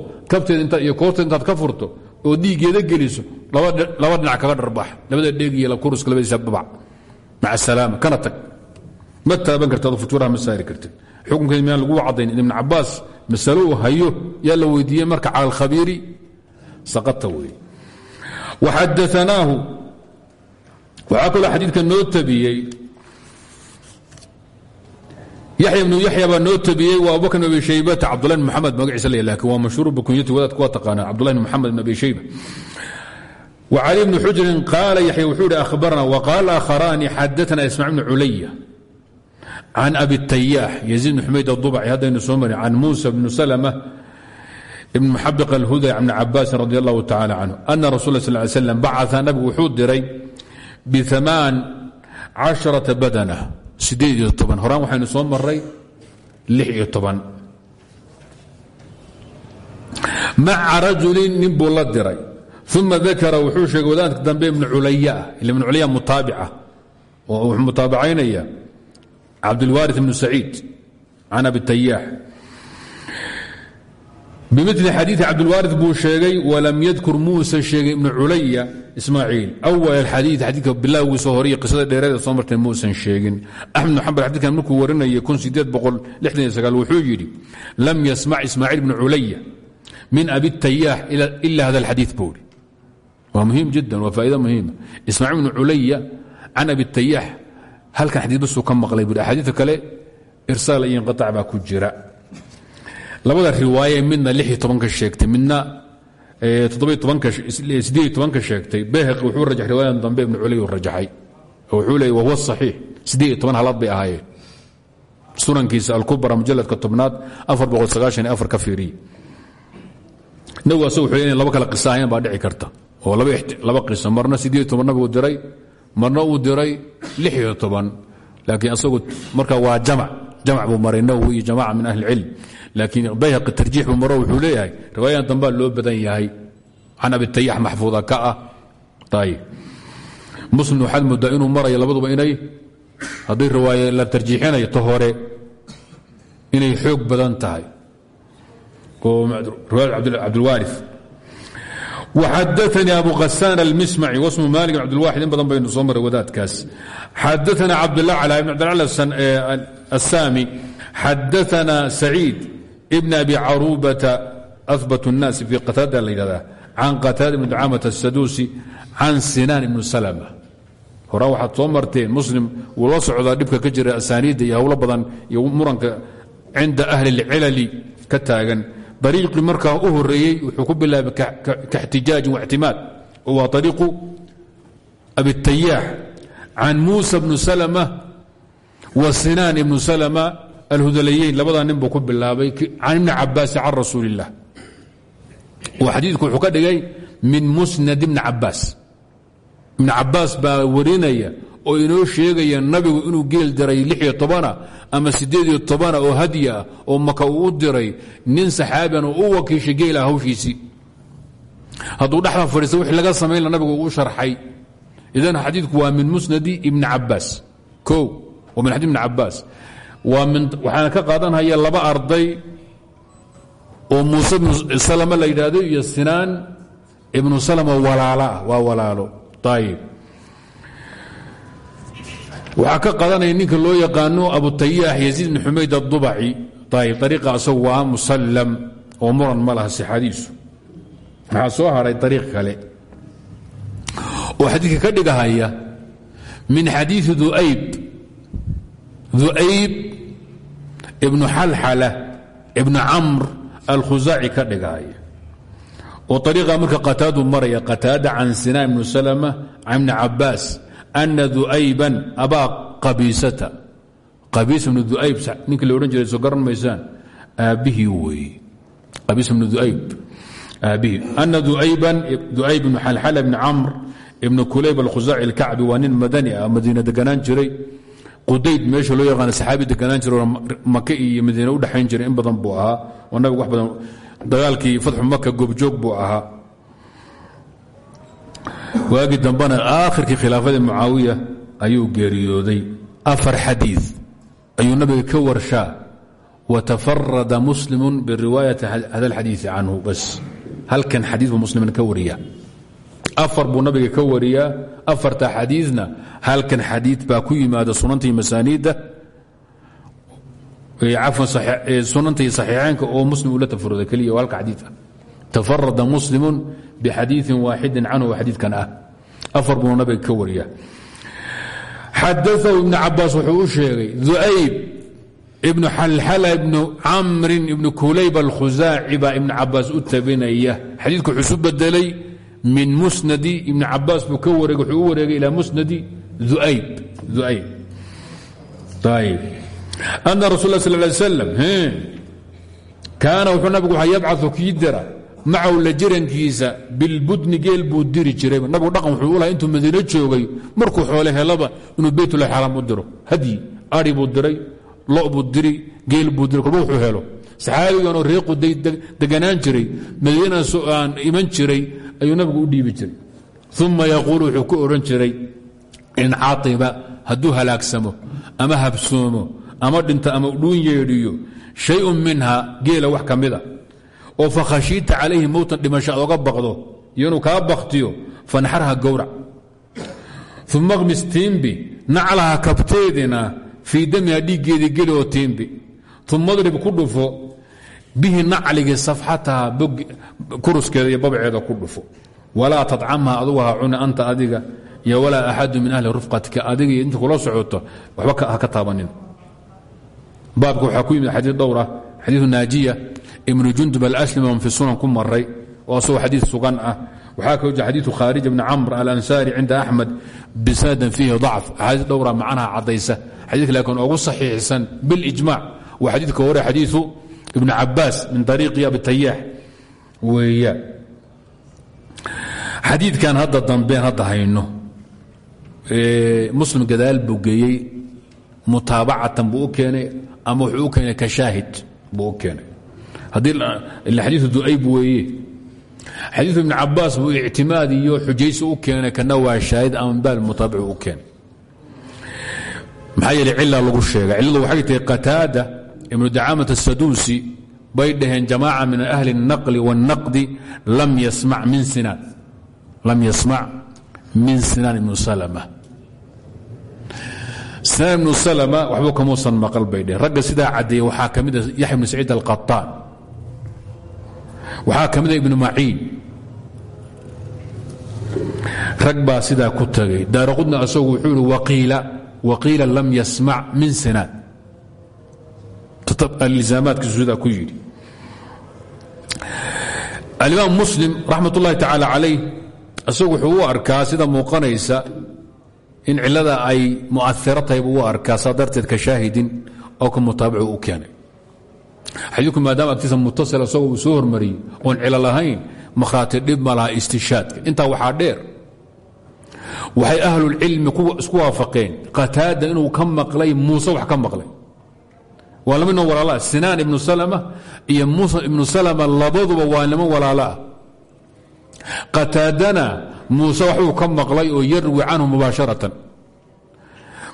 iyo koorteeda intaad ka furto oo dhiiggeeda geliso laba dhinac kaga dharbax. Labada dheeg iyo kuruska labadiisa babac. Maca salaama kana tag. Ma taaban karti ado futuuraha ma saari kartid. Lagu caddayn ibn cabaas masalo uu hayo yaa la weydiiyey marka cala alkhabiiri saqata wey waxadaanaahu waxaa kaloo xadiidka noo tabiyey. Yaxya ibnu yaxya baa noo tabiyey waa abubakr ibn abi shaybata cabdullahi bn moxamed magaciisa le laakiin waa mashhuur bikunyati wadaadku waa taqaanaa cabdullahi bn moxamed ibn abi shayba. Wcali bni xujrin qaala yaxya wuxuu ihi ahbarna wqaala akharaani xadaana ismac bni culaya can abi tayaax yaziid bn xumayd adubaci haddaynu soo marin can muusa bn salma ibn muxabiq alhuda bni cabaasin radi allahu tacala canhu ana rasul sal ly slam bacaa nabigu wuxuu diray biamaan caشharaةa badana sideed iyo toban horaan waxaynu soo maray lix iyo toban maca rajulin nin buu la diray uma dakara wuxuu sheegay wadaadka dambe ibn culaya ila ibn culaya mutaabica oo mutaabacaynaya cabdulwaari ibnu saciid can abi tayaax bimili xadiii cabdulwaari buu sheegay walam yadkur muusa sheegay ibnu culaya ismaaciil awal xadii xadiika bilowgiisa horiy qisada dheereeda soo martay muusan sheegin axmed bn xambal xadidkan markuu warinayay wuxuu yidhi lam yasmac ismaaciil bnu culaya min abi tayaax ila hada alxadii buuri waa muhiim jiddan waa faa'ido muhiima ismaaciil bnu culaya can abi tayaax halkan xadiid basuu ka maqlay buuri axaadiidka kale irsaal iyo inqiطac baa ku jira. Labada riwaaye midna ka sheegtay midna ka sheegtay. Bayhaqi wuxuu rajax riwaayadan dambe ibnu culay uu rajaxay. Oo wuxuu leeyay wahuwa saxiix. Siddeed halaad bay ahaayeen. Sunankiisa alkubra mujaladka tobnaad ka fiiriye. Nabigu wuxuu inay laba kale qisa ahayn dhici karta. Oo laba qiso marna siddeed toban nabigu diray marna uu diray laakiin asagu marka waa jamac jamac buu maray nawowi iyo jamaca min ahli ilcilm laakiin bayhaqi tarjiix buu maro wuxuu leeyahay riwaayadan dambaa loo badan yahay can abitayax maxfuuda ka ah ayib muslim waxaad moodaa inuu marayo labaduba inay haddii riwaaye la tarjiixinayo ta hore inay xoog badan tahay oo riwaayat cabdulwaari xadaanii abu hasaan almismaci wasmu maali bdwaaxid in badan baynu soo maray wadaadkaas xadaana cabdlacla ibn cabdilacla asaami xadaana saciid ibn abi carubata ahbat اnnaasi fii qataada la yidhahdaa can qataada ibn ducaamat asaduusi can sinaan ibn salma horaa waxaad soo marteen muslim wuu la socdaa dhibka ka jira asaaniidda iyo howlo badan iyo muranka cinda ahli اlcilali ka taagan ariiqii markaa u horeeyey wuxuu ku bilaabay kaxtijaajin waictimaad oo waa ariiqu abitayaax can muusa bnu salma wa sinaan ibnu salma alhudalayeyn labadaa nin buu ku bilaabay can ibni cabaasin can rasuuli illah oo xadiiku wuxuu ka dhigay min musnad ibni cabaas ibni cabaas baa warinaya oo inoo sheegaya nabigu inuu geel diray lixiyo tobana ama siddeediyo tobana oo hadyi ah oo maka uu diray nin saxaabian oo u wakiishay geela hawshiisii hadduu dhexda fadhiista wixii laga samaynla nabigu uu sharxay. Idan xadiidku waa min musnadi ibni cabaas o waa min xadii ibni cabaas waxaana ka qaadanhaya laba arday oo muuse ibnu salama la iyo sinaan ibnu salama walaala ah walaalo. Ayib waxaa ka qadanaya ninka loo yaqaano abutayaax yaziid bn xumayd adubaci ariiqa asagu waa musallam oo muran ma laha sixadiisu soo haray ariiq kale? Oo xadiidka ka dhigahaya min xadiii duayb. Duayb ibnu xalxala ibnu camr alkhusaaci ka dhigahaya. Oo ariiqa marka qataadu maraya qataada can sinaan ibnu salma can ibni ana duayban abaa qabiisata qabiis ibnu duayb ninkii la odhan jiray soo garan maysaan aabbihii weeye qabiis ibnu duayb aabbihii ana duayban duayb ibnu xalxala ibni camr ibnu kulayb alkhusaaci alkacbi waa nin madani ah madiina jiray qudayd meesha loo yaqaana saxaabi deganaan jiro maka iyo madiine u dhexayn jiray in badan buu ahaa oo nabigu wax badan dagaalkii fatxu maka goobjoog buu ahaa waagii dambena aakhirkii khilaafadii mucaawiya ayuu geeriyooday. Afar xadii ayuu nabiga ka warshaa. Watafarada muslimu biriwaayati hada alxadiii canhu bas. Halkan xadii buu muslimin ka wariya afar buu nabiga ka wariyaa. Afarta xadiina halkan xadii baa ku yimaada sunantii masaaniidda. Sunantii saxiixeynka oo muslim la tafaruda keliya oo halka tafarada muslimu bxadiiin waaxidin canhu xadiikan ah. Afar buu nabiga ka wariya. Xadaثhu ibn cabaas wuxuu u sheegay duayb ibnu xalxala ibnu camrin ibnu kulayb alkhusaaci baa ibn cabaas u tabinaya. Xadiidku wuxuu isu bedelay min musnadi ibn cabaas buu ka wareeg wuxuu u wareegay ilaa musnadi uayb uayb ayb ana rasul lay slam kaana wuxuu nabigu waa yabcau kii dira macahu la jirankiisa bilbudni geel buu diri jiray. Nabigu dhaqan wuxuu u laha intuu madiino joogay markuu xoole helaba inuu beytulahi xaraam u diro. Hadyi ari buu diray lo buu diri geel buu diray kolba wuxuu helo. Saxaabiganoo reequday deganaan jiray. Madiina aan iman jiray ayuu nabigu u dhiibi jiray. Uma yaquulu wuxuu ku odhan jiray in caiba hadduu halaagsamo ama habsoomo ama dhinto ama dhuun yeedhiyo shayun minha geela wax ka mida oo fakhashiita calayhi mowtan dhimasho aad oga baqdo iyo inuu kaa baktiyo fanxarha gowrac. Uma qmis tiimbi kabteedina fii damiha dhiiggeedii geli oo tiimbi uma ku dhufo bihi nacligii safxataha kuruskeeda iyo babceeda ku dhufo. Walaa tadcamha adugu ha anta adiga iyo walaa axadu min ahli rufqatika adiga inta kula socoto waxba ka taabanin. Baabka waxaa ku yimid xadiid dhowra xadiiu naajiya ibnu jundub alslmi on fi sunan ku maray oo asagoo xadii sugan ah. Waxaa kaloo jira xadiiu khaarij bni camr alansaari cinda axmed bisanadin fiihi dacf. Axaadiis dhowra macnaha caddaysa. Xadiidka laakiin ugu saxiixsan bilijmac waa xadiidka hore xadiiu ibn cabaas min ariiqi abitayaax weeya. Xadiidkan hadda dambeen hadda hayno. Muslim gadaal buu geeyey mutaabacatan buu ama wuxuu u ka shaahid buu u xadiiu duayb weeye xadiiu ibn cabaas buu ictimaad iyo xujaysi u keenay kana waa shaahid ama baal mutaabic u keenay maxaa yeele cila lagu sheegay cilladu waxay tahay qataada ibnu dacaamat asaduusi bay dhaheen jamaaca min ahli الnaqli wالnaqdi lam yasmac min sinaan lam yasmac min sinaan ibnu salma sinaan ibnu salma waxbuu kamuusan maqal bay dheheen ragga sidaa caddeeye waxaa ka mida yaxya ibnu saciid alqaطaan waxaa ka mida ibnu maciin rag baa sidaa ku tagay. Daaraqudna asagu wuxuu ihi waqiila lam yasmac min sinaan alizaamaadkiisu sidaa ku yidhi. Alimaam muslim raxmat ullahi tacaala calayh wuxuu arkaa sida muuqanaysa in cilada ay mu'airo tahay arkaa saa ka shaahidin oo ka mutaabicu u xadiidku maadaama agtiisa mutasila isagoo uu soo hormariyey oon cilo lahayn makhraati dhib ma laha istishaadka intaa waxaa dheer waxay ahlulcilmi isku waafaqeen qataada inuu ka maqlay muuse wax ka maqlay. Waa lama noo walaala sinaan salama iyo muusa ibnu salama labaduba waa nimo walaalo ah qataadana muuse waxuu ka maqlay oo yarwi canhu mubaasharatan.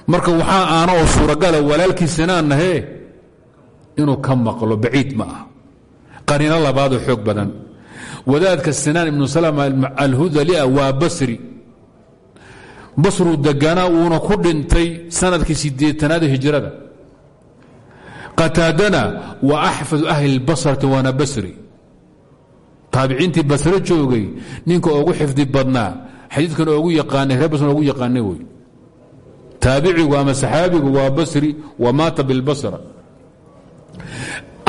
Marka waxaa aana oo suuragala walaalkii sinaannahee inuu ka maqlo baciid ma ah qariino labaadoo xoog badan. Wadaadka sinaan ibnu salama alhudalia waa basri. Basruu deganaa uuna ku dhintay sannadkii sideetanaada hijrada. Qataadana waa axfadu ahli basrati waana basri. Taabiciintii basre joogay ninka ugu xifdi badnaa xadiidkan ogu yaqaanay reer basr ogu yaqaanay wey taabicigu ama saxaabigu waa basri wa maata bilbasra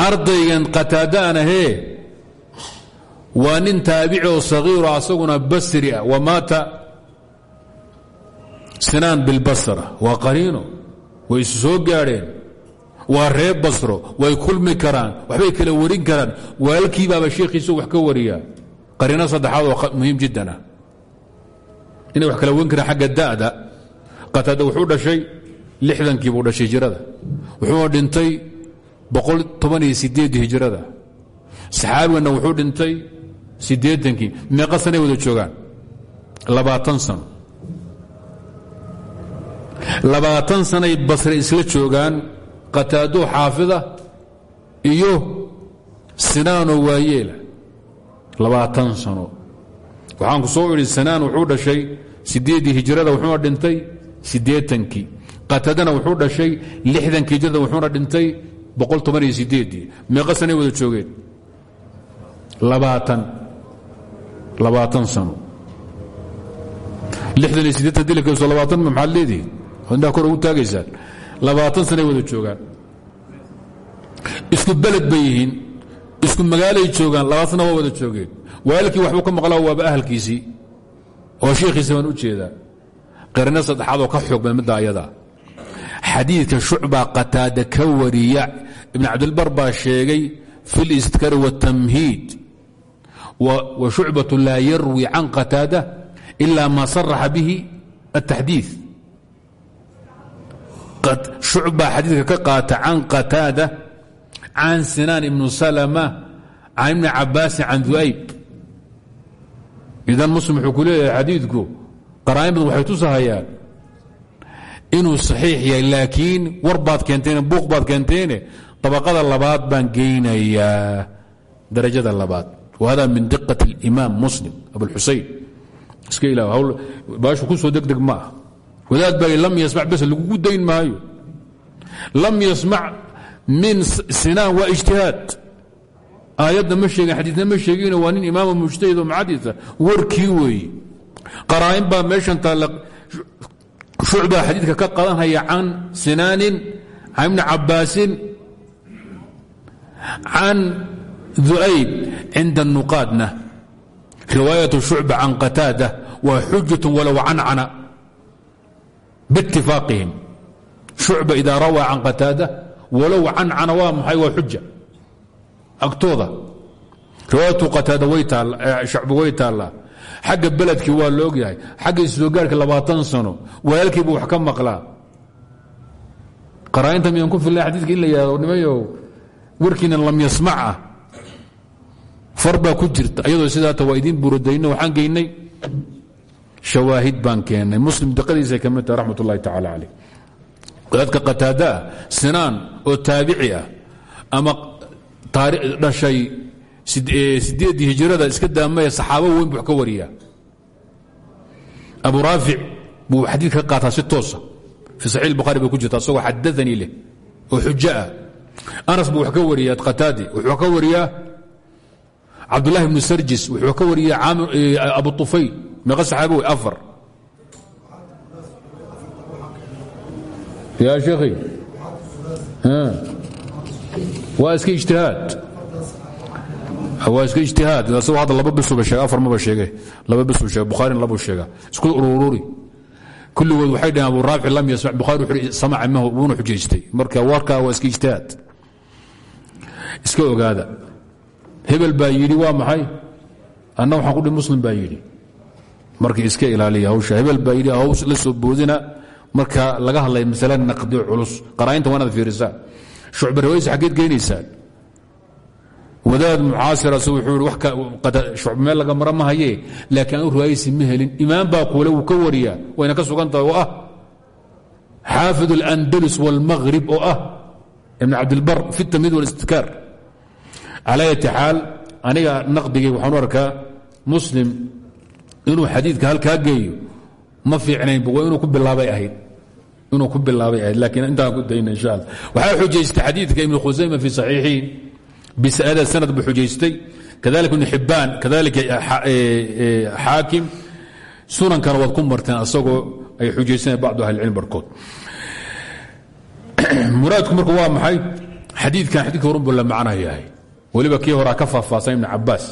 ardaygan qataadaanahee waa nin taabici oo sagiiro asaguna basri ah. Wa maata sinaan bilbasra waa qariino way isu soo gaadheen waa reer basro way kulmi karaan waxbay kala warin karaan. Waalkiibaaba sheekhiisu wax ka wariyaa. Qariino saddexaad oo muhiim jiddan ah. Inay wax kala warin karaan xagga da'da. Qataada wuxuu dhashay lixdankii buu dhashay hijrada wuxuuna dhintay boqol toban iyo sideed hijrada saxaabiganna wuxuu dhintay siddeetankii meeqa sanay wada joogaan. Labaatan sano. Labaatan sanay basre isla joogaan qataado xaafida iyo sinaanoo waayeela. Labaatan sano. Waxaan ku soo idhi sinaan wuxuu dhashay siddeeddii hijrada wuxuuna dhintay siddeetankii. Qataadana wuxuu dhashay lixdankii hijrada wuxuuna dhintay meeqa sanay wada joogeen? Labaatan. Sano. Labaatan maxaad leedihi indhaa kor ugu taagaysaan. Labaatan sanay wada joogaan. Isku beled bay yihiin. Isku magaalay joogaan labaatana waa wada joogeen. Waalkii waxbuu ka maqlaa waaba ahalkiisii. Oo shiikhiisi baan u jeedaa. Qarino saddexaad oo ka xoog badan xadiidka shucbaa qataada ka wariya ibn cabdilbar baa sheegay fi listikaari watamhiid wa shucbatu laa yarwi can qataada ila ma saraxa bihi ataxdiid shucbaa xadiidka ka qaata can qataada can sinaan ibnu salma can ibni cabaasin can du'ayb. Idan muslim wuxuu ku leeyahay xadiidku qaraa'in waxay tusahayaan inuu saxiix yahay laakiin war baad keenteene buuq baad keenteene labaad baan geynayaa. Darajada labaad. Wahada min diqat اlimaam muslim abulxusein iska ila hawl baashu ku soo degdeg ma wadaad baa lam yasmac bes lagugu dayn maayo. Lam yasmac min sinaan waa ijtihaad. Aayadna ma sheegin xadiidna ma sheegino waa mujtahid oo mucadisa warkii weeye. Qaraa'in baa meeshan taalla shucbaa xadiidka ka qadanhaya can sinaanin can ibni cabaasin can du'ayb cinda nuqaadna. Riwaayat shucba can qataada waa xujat walow cancana biitifaaqihim shucba idaa rawaa can qataada walow cancana waa maxay waa xuja agtooda. Riwaayatu qataada way shacbi way taallaa xagga beledkii waa la ogyahay. Xagga isoogaarka labaatan sano walaalkiibu wax ka maqlaa. Qaraa'inta miyaan ku filnay xadiidka in la yihahdo nimayow warkiina lam yasmaca. Far baa ku jirta iyadoo sidaata waa idiin buuradayno waxaan geynay. Shawaahid baan muslim diqadiisay ka mid tahay raxmat ullahi tacaala caleyh wadaadka ah oo taabici ah ama dhashay sideeddii hijrada iska daamaya saxaabo weyn buu ka wariyaa. Abu raafic buu xadiid ka qaataa si toosa. Fii saxiix bukhari bay ku jirta asagoo xadaanii leh oo xujo anas buu wax ka wariyaa qataadi wuxuu ka wariyaa cabdullahi bnu sarjis wuxuu ka wariyaa abu tufayl meeqa saxaabi wey afar. Yaa sheekhi waa iska ijtihaad waa iska ijtihaad asagoo hadda laba bisuba sheega afar maba sheege laba bisuu sheega bukhaarina labuu sheega isku urururi kulligood waxay dhaheen abu raafic lam yasmac. Bukhaari wuxuu samaca mahu wuuna xujaystay marka warkaa waa iska ijtihaad. Iska ogaada. Hebel baa waa maxay? Anna waxaan kudhi muslim baa markii iska ilaaliya hawsha. Hebel baa haws la soo boodina. Marka laga hadlaya masale naqdi culus. Qaraa'inta waa inaad fiirisaan shucba raways xaggeed wadaad mucaasir asu wuxuu i shucb meel laga mara ma haye laakiin anu riwaayaysi ma helin imaam baa kuule wuu ka wariyaa wayna ka sugan tahay oo ah xaafid اlandalus wاlmaghrib oo ah ibn cabdilbar fi tamhiid wاlistidkaar calaa yati xaal aniga naqdigay waxaan u arkaa muslim inuu xadiidka halkaa geeyo ma fiicnayn waa inuu ku bilaabay ahayd inuu ku bilaabay ahayd laakiin intaan ku dayna insha allah waxaa xujaystay xadiidka ibn khusayma fi saxiixiin bisada sanad buu xujaystay kadalika ibn xibbaan kadalika xaakim sunankana waad ku marteen asagoo ay xujaysteen bacdu ahli cilm barkood muraadku marka waa maxay xadiidkan xadiidka horun buu la macno yahay weliba kii horaa ka faahfaahsan ibn cabaas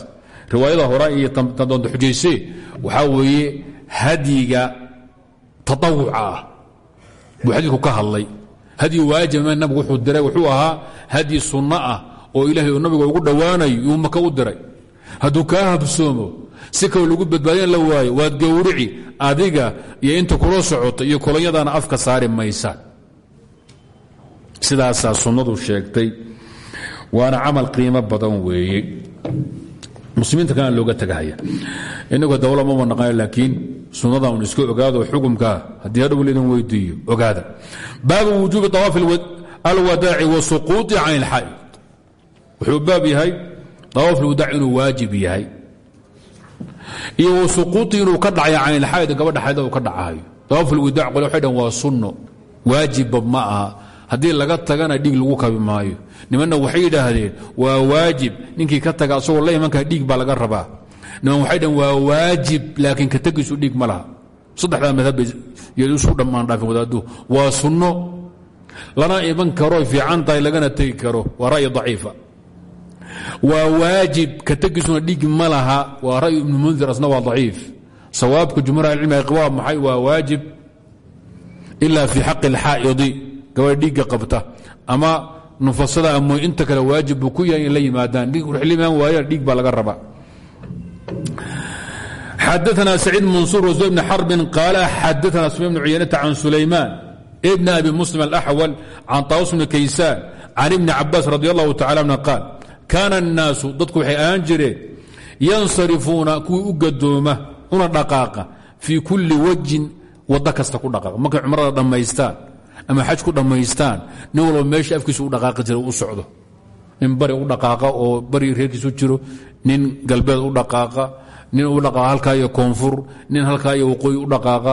riwaayada hore iyo doonta xujaysee waxaa weeye hadyiga taawuca ah buu xadiidku ka hadlay hadyi waajibma nabigu wuxuu diray wuxuu ahaa hadyi sunno ah oo ilaahay uu nabiga ugu dhowaanayo yuu maka u diray. Hadduu kaa habsoomo si kaloo lagu badbaadin la waayo waad gowrici adiga iyo inta kula socota iyo kolonyadaana afka saari maysaan sidaasaa sunnadu sheegtay. Waana camal qiimo badan weeye. Muslimiinta kana looga tagahaya. Inagu dawla mama naqaano laakiin sunnada un iska ogaado xukumkaa haddii hadhow laydin weydiiyo ogaada. Baabu wujuubi طawaaf alwadaaci wa suquuطi can ilxaa'id wuxuu baab yahay awaaf lwudac inuu waajib yahay. Iyo suquuطi inuu ka dhacayo canilxayd gabadha xaydda uu ka dhacayo awaaf lwudac qole waxay waa sunno waajibba ma aha. Haddii laga tagana dhiig lagu kabi maayo. Nimanna waxay waa waajib ninkii ka taga asagoo la imankaa dhiig baa laga rabaa. Niman waxay dhan waa waajib laakiin ka tagiisu dhiig ma laha. Saddexdaa madhabbay isu dhammaan dhaafin wadaaduhu waa sunno lana iman karo fiican tahay lagana tegi karo. Waa ra'yi daciifa waa waajib ka tegisuna dhiig ma laha. Waa ra'yu ibnu mundir asna waa daciif. Sawaabka jumhuur ahilcilmiga waa maxay? Waa waajib. Ilaa fii xaqi alxaa'idi. Gabadha dhiigga qabta. Ama nufasada amooy inta kale waajib ku yahay in la yimaadaan. Imaan waaya dhiig baa laga raba xadaana saciid mansuur wasw bni xarbin qaala xadaana suma bnu cuyanata can sulaymaan bni abi muslim alaxwal can taawus bni kaysaan can ibni cabaas radi allahu tacala anhu qaal kaana الnaasu dadku waxay ahaan jireen yansarifuuna kuwii u gadooma una dhaqaaqa fii kulli wajin wado kasta ku dhaqaaq markay cumrada dhammaystaan ama xaj ku dhammaystaan nin walba meesha afkiisu u dhaqaaqi jira u socdo. Nin bari u dhaqaaqa oo bari reerkiisu jiro nin galbeed u dhaqaaqa nin u dhaqaaqa halkaa iyo koonfur nin halkaa iyo waqooyi u dhaqaaqa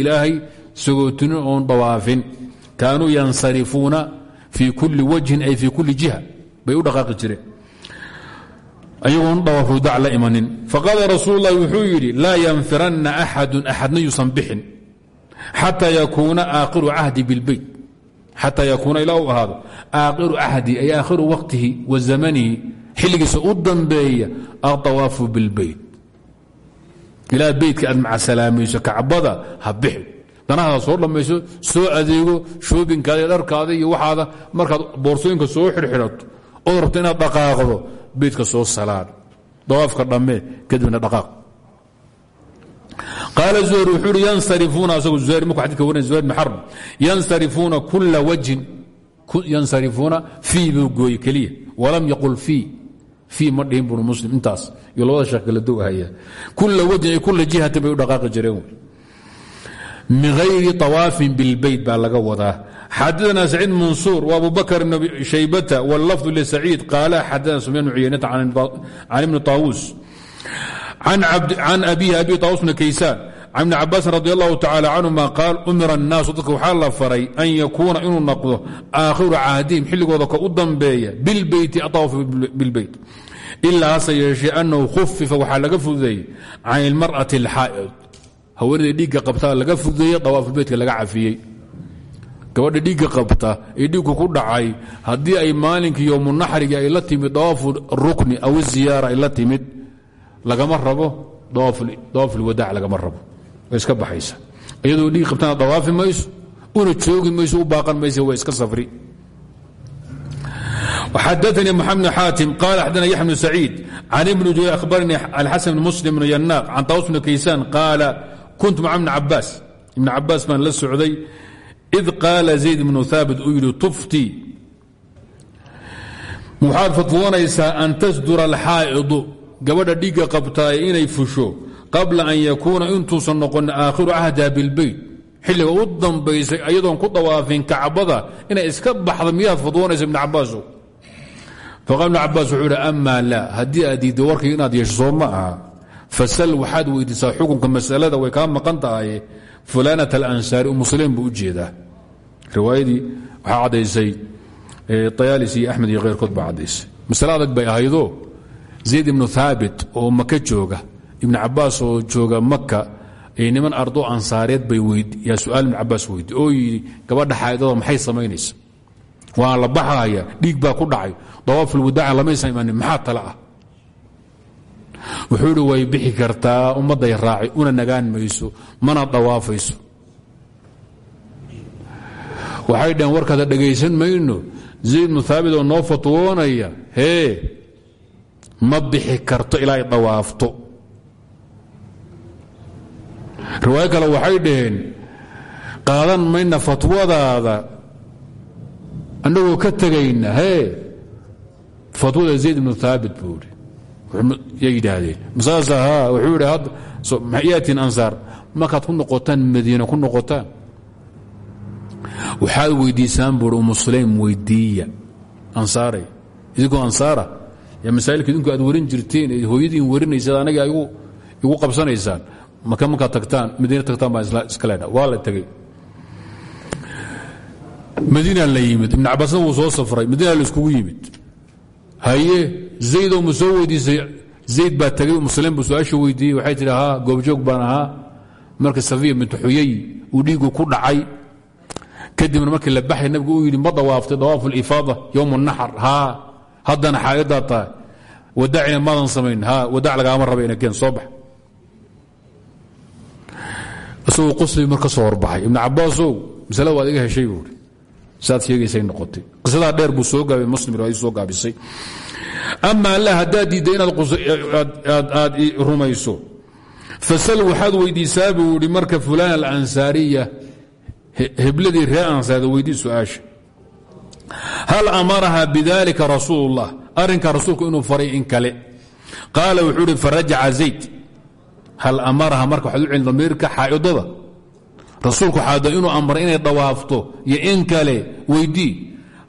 ilaahay sagootunin oon dawaafin kaanuu yansarifuuna fii kulli wajhin ay fii kulli jiha bay u dhaqaaqi jireen. Ayagoon dhawaafudac la imanin. Faqaala rasuul wuxuu yidhi laa yanfiranna axadun axadna yuusan bixin xataa yakuuna aakhiru cahdi bilbeyt. Xataa yakuuna ilaa u ahaado aakhiru ay aakhiru waqtihi wa zamanihi xilligiisa u dambeeya aawaafu bilbeyt. Ilaa beytka aad macasalaamayso kacbada ha bixin danahaada soo dhammayso soo adeego shoobinkaada dharkaada iyo waxaada markaad boorsooyinka soo xidhxidhato ood rabto inaad dhaqaaqdo beydka soo salaan dawaafka dhamme kadibna dhaqaaq. Qaala zuhayr wuxuu uhi yansarifuuna asagu zuhayr markuu xadidka warinay zuhayr bn xarb yansarifuuna kula wajhin yansarifuuna fii buu gooye keliya walam yaqul fii fii ma dhihin bunu muslim intaas. Iyo labada sheekh kala u dhaqaaqi jireen min hayri طawaafin bilbeyt baa laga wadaa xadana سacيid mansuur وabu bakr bn shaybata wاlafظ lسacيid qaala xadana sufyan bn cuyaynata can ibni طaawuus can abihi abi طaawus bn kaysaan can ibni cabaasin radi allahu tacalى canهuma qaal umira الnaasu dadka waxaa la faray an yakuuna inuu noqdo aakhiru cahdihim xilligooda ka u dambeeya bilbeyti aطawaf bilbeyt ilaa hase yeeshee anahu khufifa waxaa laga fududeeyey can اlmarأaةi اlxaa'id haweenayda dhiigga qabtaa laga fudeeye dawaafubeydka laga cafiyey gabadha dhiigga qabta ee dhiigku ku dhacay haddii ay maalinka yowmunaxriga ay la timid dawaafu rukni aw ziyaara ay la timid lagama rabo dawaafulwadaac lagama rabo. Way iska baxaysa. Iyadoo dhiig qabtana dawaafi mayso una joogi mayso u baaqan maysa waa iska safri. xadanii mxamed bn xaatim qaal xadana yaxya bn saciid can ibni juy ahbarnii alxasan bn muslim bn yanaq can taws bn kuntu maca ibn cabaas ibn cabaas baan la socday id qaala zayd ibnu haabit uu yidhi tufti waxaad fatwoonaysaa an tasdura alxaa'idu gabadha dhiigga qabtaay inay fusho qabla an yakuuna intuusan noqon aakhiru cahdiha bilbeyt xilliga u dambaysay ayadoon ku dawaafin kacbada inay iska baxda miyaad fatwoonaysa ibn cabaaso faqal ibn cabaas wuxuu idhi amaa laa haddii aad diidda warkii inaad yeesho ma aha fasal waxaad weydiisaa xukunka masalada way kaa maqan tahay fulanat alansaari muslim buu u jeedaa. Riwaayadii waxaa caddaysay ayaalis iyo iyo kheyrkood baa caddaysay. Masale bay ahaydoo zayd ibnu haabit oo maka jooga ibn cabaas oo jooga maka niman ardo ansaareed bay yaa su'aal ibn cabaas weydi oo yidhi gabadha xaaidada maxay samaynaysa? Waa la baxaya dhiig baa ku dhacay. Dawaafulwadaaca lamaysan imanin maxaa tale ah wuxuu idhi way bixi kartaa ummadday raaci una nagaan mayso mana dawaafayso waxay dhaheen warkaada dhegaysan mayno zayd bnu haabit oo noo fatwoonaya hee ma bixi karto ilaa ay dawaafto riwaayo kale waxay dhaheen qaadan mayna fatwadaada annagoo ka tegayna hee fatwada zayd bnu haabit buu yay yidhaahdeen. Masaasa wuxuu yidhi hadda yaatiin ansaar? Markaad ku noqotaan madiina ku noqotaan. Waxaad weydiisaan buui umu sulaym weydiiya ansaaray idinkoo ansaara yaa masaa'ilka idinku aad warin jirteen ee hooyadiin warinaysaad anaga igu qabsanaysaan. Maka markaad tagtaan madiina tagtaan baan iska leedha waa la tegey. Madiina la yimid. Ibn cabaasna soo safray. Madiina la iskugu yimid. Haye zaydoo mu soo weydiisay zayd baa tegey muslim buu su'aasha weydiiyey waxay tidhi haa goobjoog baan ahaa. Marka safiya bintu xuyay uu dhiigu ku dhacay. Kadibna markii la baxay nabigu uu yidhi ma dawaaftay dawaafu lifaada yowm naxar. Haa haddana xaa'idaa tahay wadacina maadan samayn. Haa wadac lagaama raba ina keen soo bax. Isagoo qosli mar ka soo horbaxay ibnu cabaasow masalada waad iga heshay buuri saad sheegaysay noqotay. Qisadaa dheer buu soo gaabay muslim riwaayad soo gaabisay. Ama alla haddaad diidda inaad rumayso fasal waxaad weydiisaa buu ihi marka fulaan alansaariya hebladii reer ansaarda weydii su'aasha. Hal amaraha bidalika rasuul اllah arrinka rasuulku inuu faray in kale. Qaala wuxuu ihi farajaca zayd. Hal amaraha marka waxaad u celin damiirka xaa'idada rasuulku xaada inuu amray inay dawaafto iyo in kale weydii.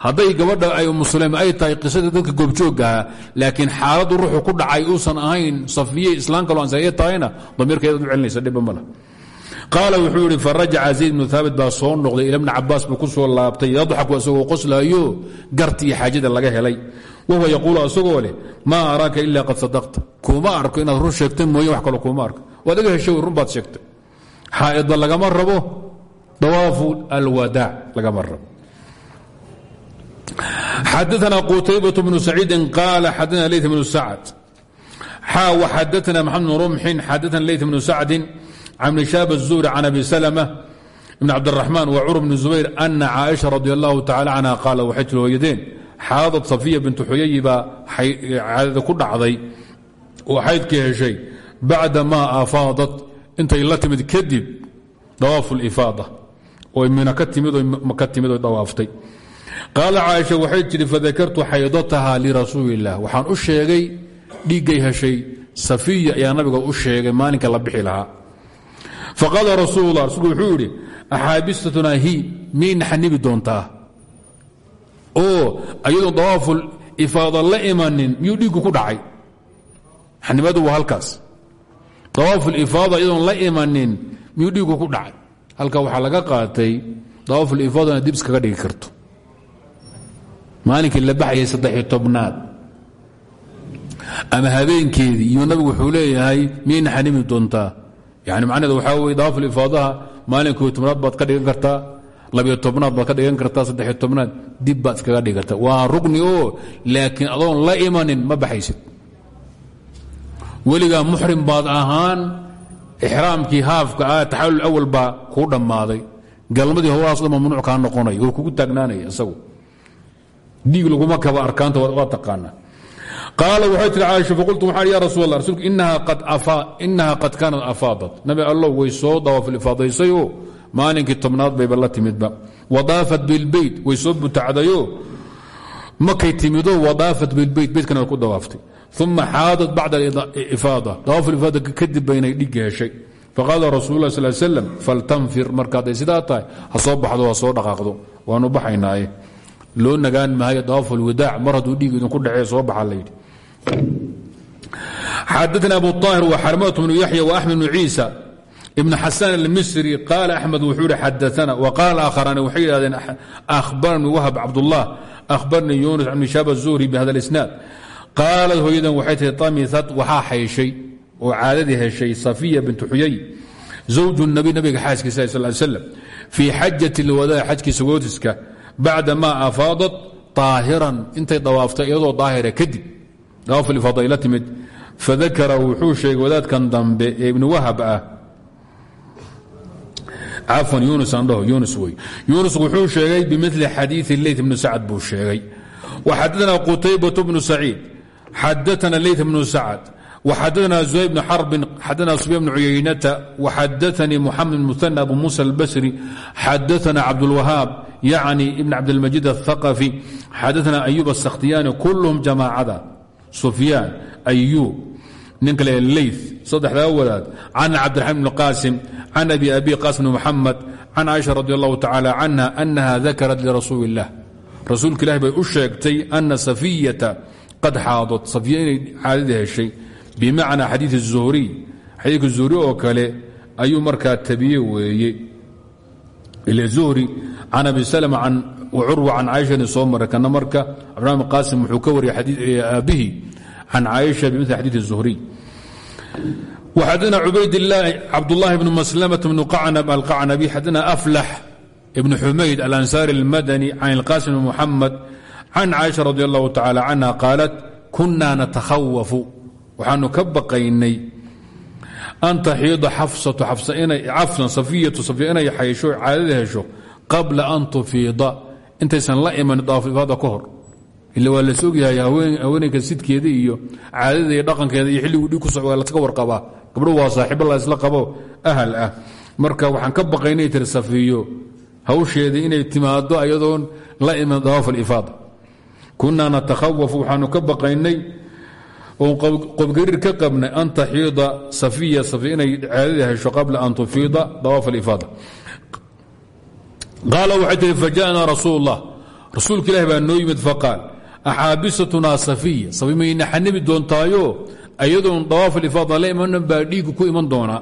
Hadday gabadha ay muslim ay tahay qisadii dadka goobjoogga ahaa laakiin xaaladu ruuxu ku dhacay uusan ahayn safiye islaam kaloo ansaariya tahayna damiirkeedaad u celinaysa dhibba male qaala wuxuu yidhi farajaca zayd bnu haabit baa soo noqday ila bni cabaas ku soo laabtay yadxaku isagoo qoslaayo garti iyo xaajada laga helay. Wahuwa yaquulu asagoo leh maa araaka ilaa qad sadaqta. Kuma arko inaad run sheegta mooye wax kaloo kuma arko. Waad iga heshay run baad sheegtay xaa'idda lagama rabo dawaafu alwadaac lagama rabo xadaثna qutaybaة bnu saciidi qaala xadaثna layث bnu sacd xa وxadaثna mxamed bn rumxin xadaثna layث bnu sacdi can bn shaab الzuhri can abi slmة bn cabdالرaحman wcur bn zubayr ana caaئiشha radi اllahu tacala canha qaala waxay tir hooyadeen xaadad safiya bintu xuyayi baa caadada ku dhacday oo xaydkii heshay bacda maa afaadat intay la timid kadib dawaafu اlifaada oo mina ka timid oo maka timid oo dawaaftay. Qaala caaisha waxay tidhi fadakartu xaydataha lirasuuli illah waxaan u sheegay dhiiggay heshay safiya ayaa nabiga u sheegay maalinka la bixi lahaa. Faqaala rasuulula rasuulku wuxuu yidhi hi miyayna xanibi doontaa. Oo ayadoon dawaaful ifaada la imanin miyuu dhiiggu ku dhacay? Xanibadu waa halkaas dawaaful ifaada iyadoon la imanin miyuu dhiiggu ku dhacay? Halka waxaa laga qaatay dawaaful ifaadana dib iskaga dhigi karto. Maalinkii la baxayay saddexiyo tobnaad. Ama habeenkeedii iyo nabigu wuxuu leeyahay miyayna xanimi doontaa. Yani macnaheed waxaa weye dawaaful ifaadaha maalinkii tobnaad baad ka dhigan kartaa labiyo tobnaad baad ka dhigan kartaa saddexiyo tobnaad dib baad iskaga waa rugni oo laakiin adoon la imanin ma baxaysid weligaa muxrim baad ahaan ixraamkii haafka ah taxalul awal baa kuu dhammaaday. Galmadii howlahaas dhan mamnuuc kaa noqonaya oo kugu taagnaanaya isagu. Dhiig laguma kaba arkaanta waa taqaana. Qaala waxay tihi caaisha faqultu waxaan ya rasuul allah rasuulku inaha qad kaanat afaadat. Nabi allow way soo dawaafilifaadaysay oo maalinkii tobnaad bayba la timidba. Wadaafat bilbeyt way soo butacdayoo makay timidoo wadaafat bilbeyt beytkana way ku dawaaftay uma xaadad bacda ifaada awaafu ifaada kadib baynay dhig heshay faqaala rasul lah sl slam faltanfir marka hadday sidaa tahay ha soo baxdo ha soo dhaqaaqdo waanu baxaynaaye loo nagaan maayo dawaafu lwidaac mar hadduu dhiig idinku dhacee soo baxa layidhi xadana abu aahir wxarmat bnu yaxya waaxmed bnu ciisa ibn xasan almisri qaala axmed wuxuu hi xadaana waqaala aakharani waxay yidhahdeen ahbarani wahab cabdullah ahbarnii yunis an shab zuhri bihada isnaad qaalad hooyadan waxay tahay tamisad waxaa hayshay oo caadadii heshay safiya bintu xuyay zawju nabi nabiga xaaskiisa sal slam fii xajati lwadaa xajkiisa gootiska bacdamaa afaadat aahiran intay dawaaftay iyadoo daahira kadib dawaaful ifaaday la timid fadakara wuxuu sheegay wadaadkan dambe ee wahab ah cafan yunus aan dhaho yunus wey yunus wuxuu sheegay bimili xadiii leyt ibnu sacad buu sheegay waxadana qutaybat bnu xadaana leyt bnu sacad waxadaana zuhay bnu xarbin xadaana sufyaan bnu cuyaynata waxadaanii muxamed muana abu muusa albasri xadaana cabdulwahaab yacni ibn cabdilmajiid athaqafi xadaana ayub asakhtiyaani kulluhum jamaacada sufyaan ayub ninka le ley saddexdaa wadaad can cabdiraxmaan bn qaasim can abi abi qaasim bn muxamed can caaisha radi allahu tacaala canha anaha dakarat lirasuuli illah rasuulka ilahi bay u sheegtay ana safiyata ad xaadod safiya inay caadada heshay. Bimacnaa xadii zuhriy xadiika zuhri oo kale ayuu markaa tabiye weeye. Ila zuhri can abi slm an curwa can caaishani soo maray kana marka cabdiraman qaasim wuxuu ka wariyey aabbihi can caaisha bimil xadiid zuhriy waxadana cubaydlahi cabdulahi bn maslamata bn qacnab alqacnabi xadana aflax ibn xumayd alansaari اlmadani can ilqaasim bn muxamed can caaisha radi اllahu tacalى canha qaalat kuna natakhawafu waxaanu ka baqaynay an taxiida xafsatu safiyatu safiya inay xaysho caadada hesho qabla an tufiida intaysan la iman daafifaada ka hor ila waa la sogyahay haweeneyka sidkeeda iyo caadada iyo dhaqankeeda iyo xilliguu dhig ku soc waa laska warqabaa gabdho waa saaxiibo la isla qabo ahal ah marka waxaan ka baqaynay tiri safiyo hawsheedii inay timaado ayadoon la iman dawaaf alifaada kunaa natakhawafu waxaanu ka baqaynay. Oon ka qabnay an taxiida safiya safiya inay caadada an tufiida dawaaf alifaada. Qaala waxay tihi fajaءna rasuul اllah rasuulka ilahi baa noo yimid faqaal axaabisatunaa safiya. Safiya mayna xanibi doontaayo? Ayadoon dawaaf alifaada la imanan baa ku iman doonaa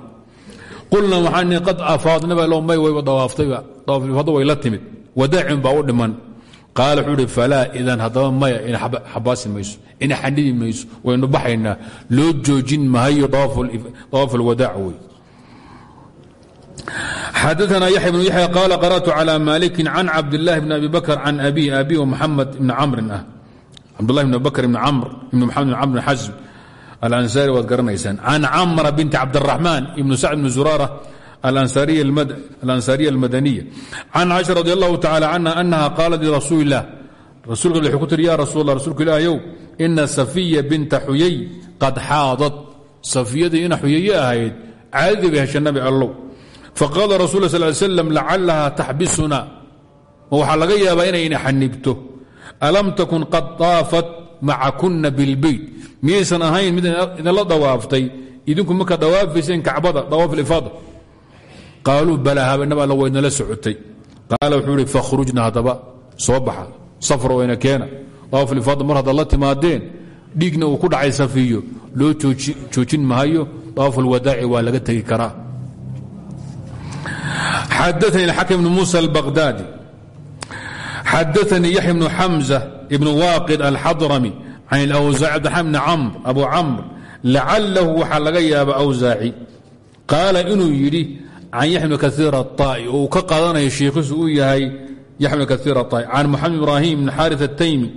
qulna waxaan qad afaadnaba lo may wayba dawaaftayba dawaaf alifaada way la timid. Wadaacin baa qaala wuxuu ihi falaa idan haddaba maya ina xabaasi mayso ina xanibi mayso waynu baxaynaa loo joojin mahayo dawaaf alwadaac wey xadaثna yaحya بن yaحya qaala qarأtu calى maliki can cabdالlahi bn abi bakr can abi abi muxamed ibn camrin ah cabdulahi bn bakr ibn camr ibn maxamed ibn camr bn xasm alansari waad garanaysaan can camra binti cabdالraxmaan ibn sacd bn zurara alansariya almadaniya. Can caisha radi allahu tacala canha anaha qaalat lirasuuli illah rasuulka wuxuu ku tiri ya rasuul allah rasuulka ilaahayow ina safiya binta xuyay qad xaadad safiyadii ina xuyaye ahayd caadadii bay heshay nabi allow. Faqaala rasul ll sal slam lacalaha taxbisuna ma waxaa laga yaabaa inayna xanibto. Alam takun qad daafat macakuna bilbeyt miyaysan ahayn mid idinla dawaaftay idinku markaa dawaafayseen kacbada dawaaf ifaada qaaluu balaa habeenaba alla waydnala socotay qaala wuxuu ihi fakhrujna haddaba soo baxa safar wayna keena dawaaflifaada mar haddaad la timaadeen dhiigna uu ku dhacay safiyo loo joojin mahayo dawaafulwadaaci waa laga tegi karaa xadaanii alxakm bn muusa albaqdaadi xadaanii yaxya bnu xamza ibn waaqid alxadrami can ilawsaaci abdiraxmaan bni camr abu camr lacalahu waxaa laga yaaba awsaaci qaala inuu yidhi can yaxya bn kaiir aai oo uu ka qaadanayo shiikhiisu uu yahay yaxya bn kaiir aai can moxamed ibraahim bn xaari ataymi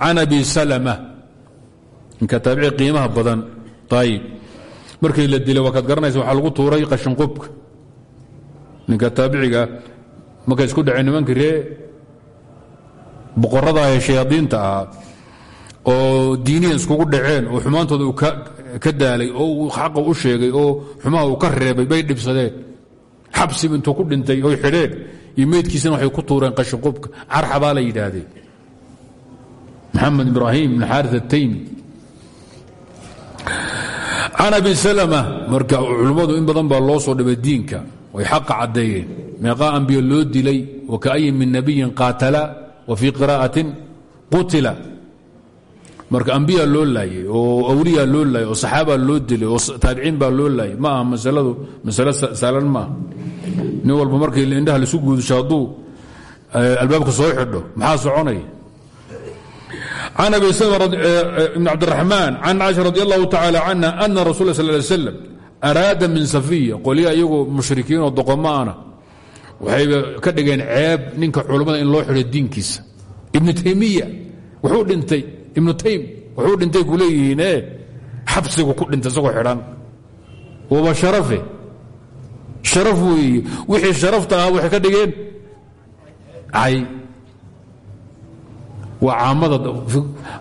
can abi salma ninka taabici qiimaha badan ayib markii la dilay waa kaad garanaysa waxaa lagu tuuray qashinqubka ninka taabiciga markay isku dhaceen nimankii ree boqoradaah ee shayaadiinta ahaa oo diiniyan iskugu dhaceen oo xumaantooda ka daalay oo xaqa u sheegay oo xumaha uu ka reebay bay dhibsadeen. Xabsiba intuu ku dhintay oy xidheen. Iyo waxay ku tuureen qashinqubka carxa baa la yidhaahdeen. Maxamed ibraahim bn xaari ataymi can abi salma marka culummadu in badan baa loo soo dhibay diinka way xaqa caddeeyeen. Meeqaa ambiye loo dilay wakaayin min nabiyin qaatala wa fii qira'atin qutila marka ambiya loo laayay oo awliya loo laayay oo saxaaba loo dilay oo taabiciin baa loo laayay ma aha masaladu masalo saalan maaha nin walba markii indhaha laisu guudisho hadduu albaabka soo xidho maxaa soconaya can abi slm ibn cabdiraxmaan can caaisha radi allahu tacaala canha ana rasul sal ly slam araada min safiya qolya iyagoo mushrikiin oo doqomaana waxayba ka dhigeen ceeb ninka culammada in loo xidho diinkiisa. Ibnu taymiya wuxuu dhintay ibnu taym wuxuu dhintay ku leeyihiin e xabsigu ku dhintay isagoo xidhan. Waba sharafe. Sharaf weeye wixii sharafta ah waxay ka dhigeen. Cay waa caamada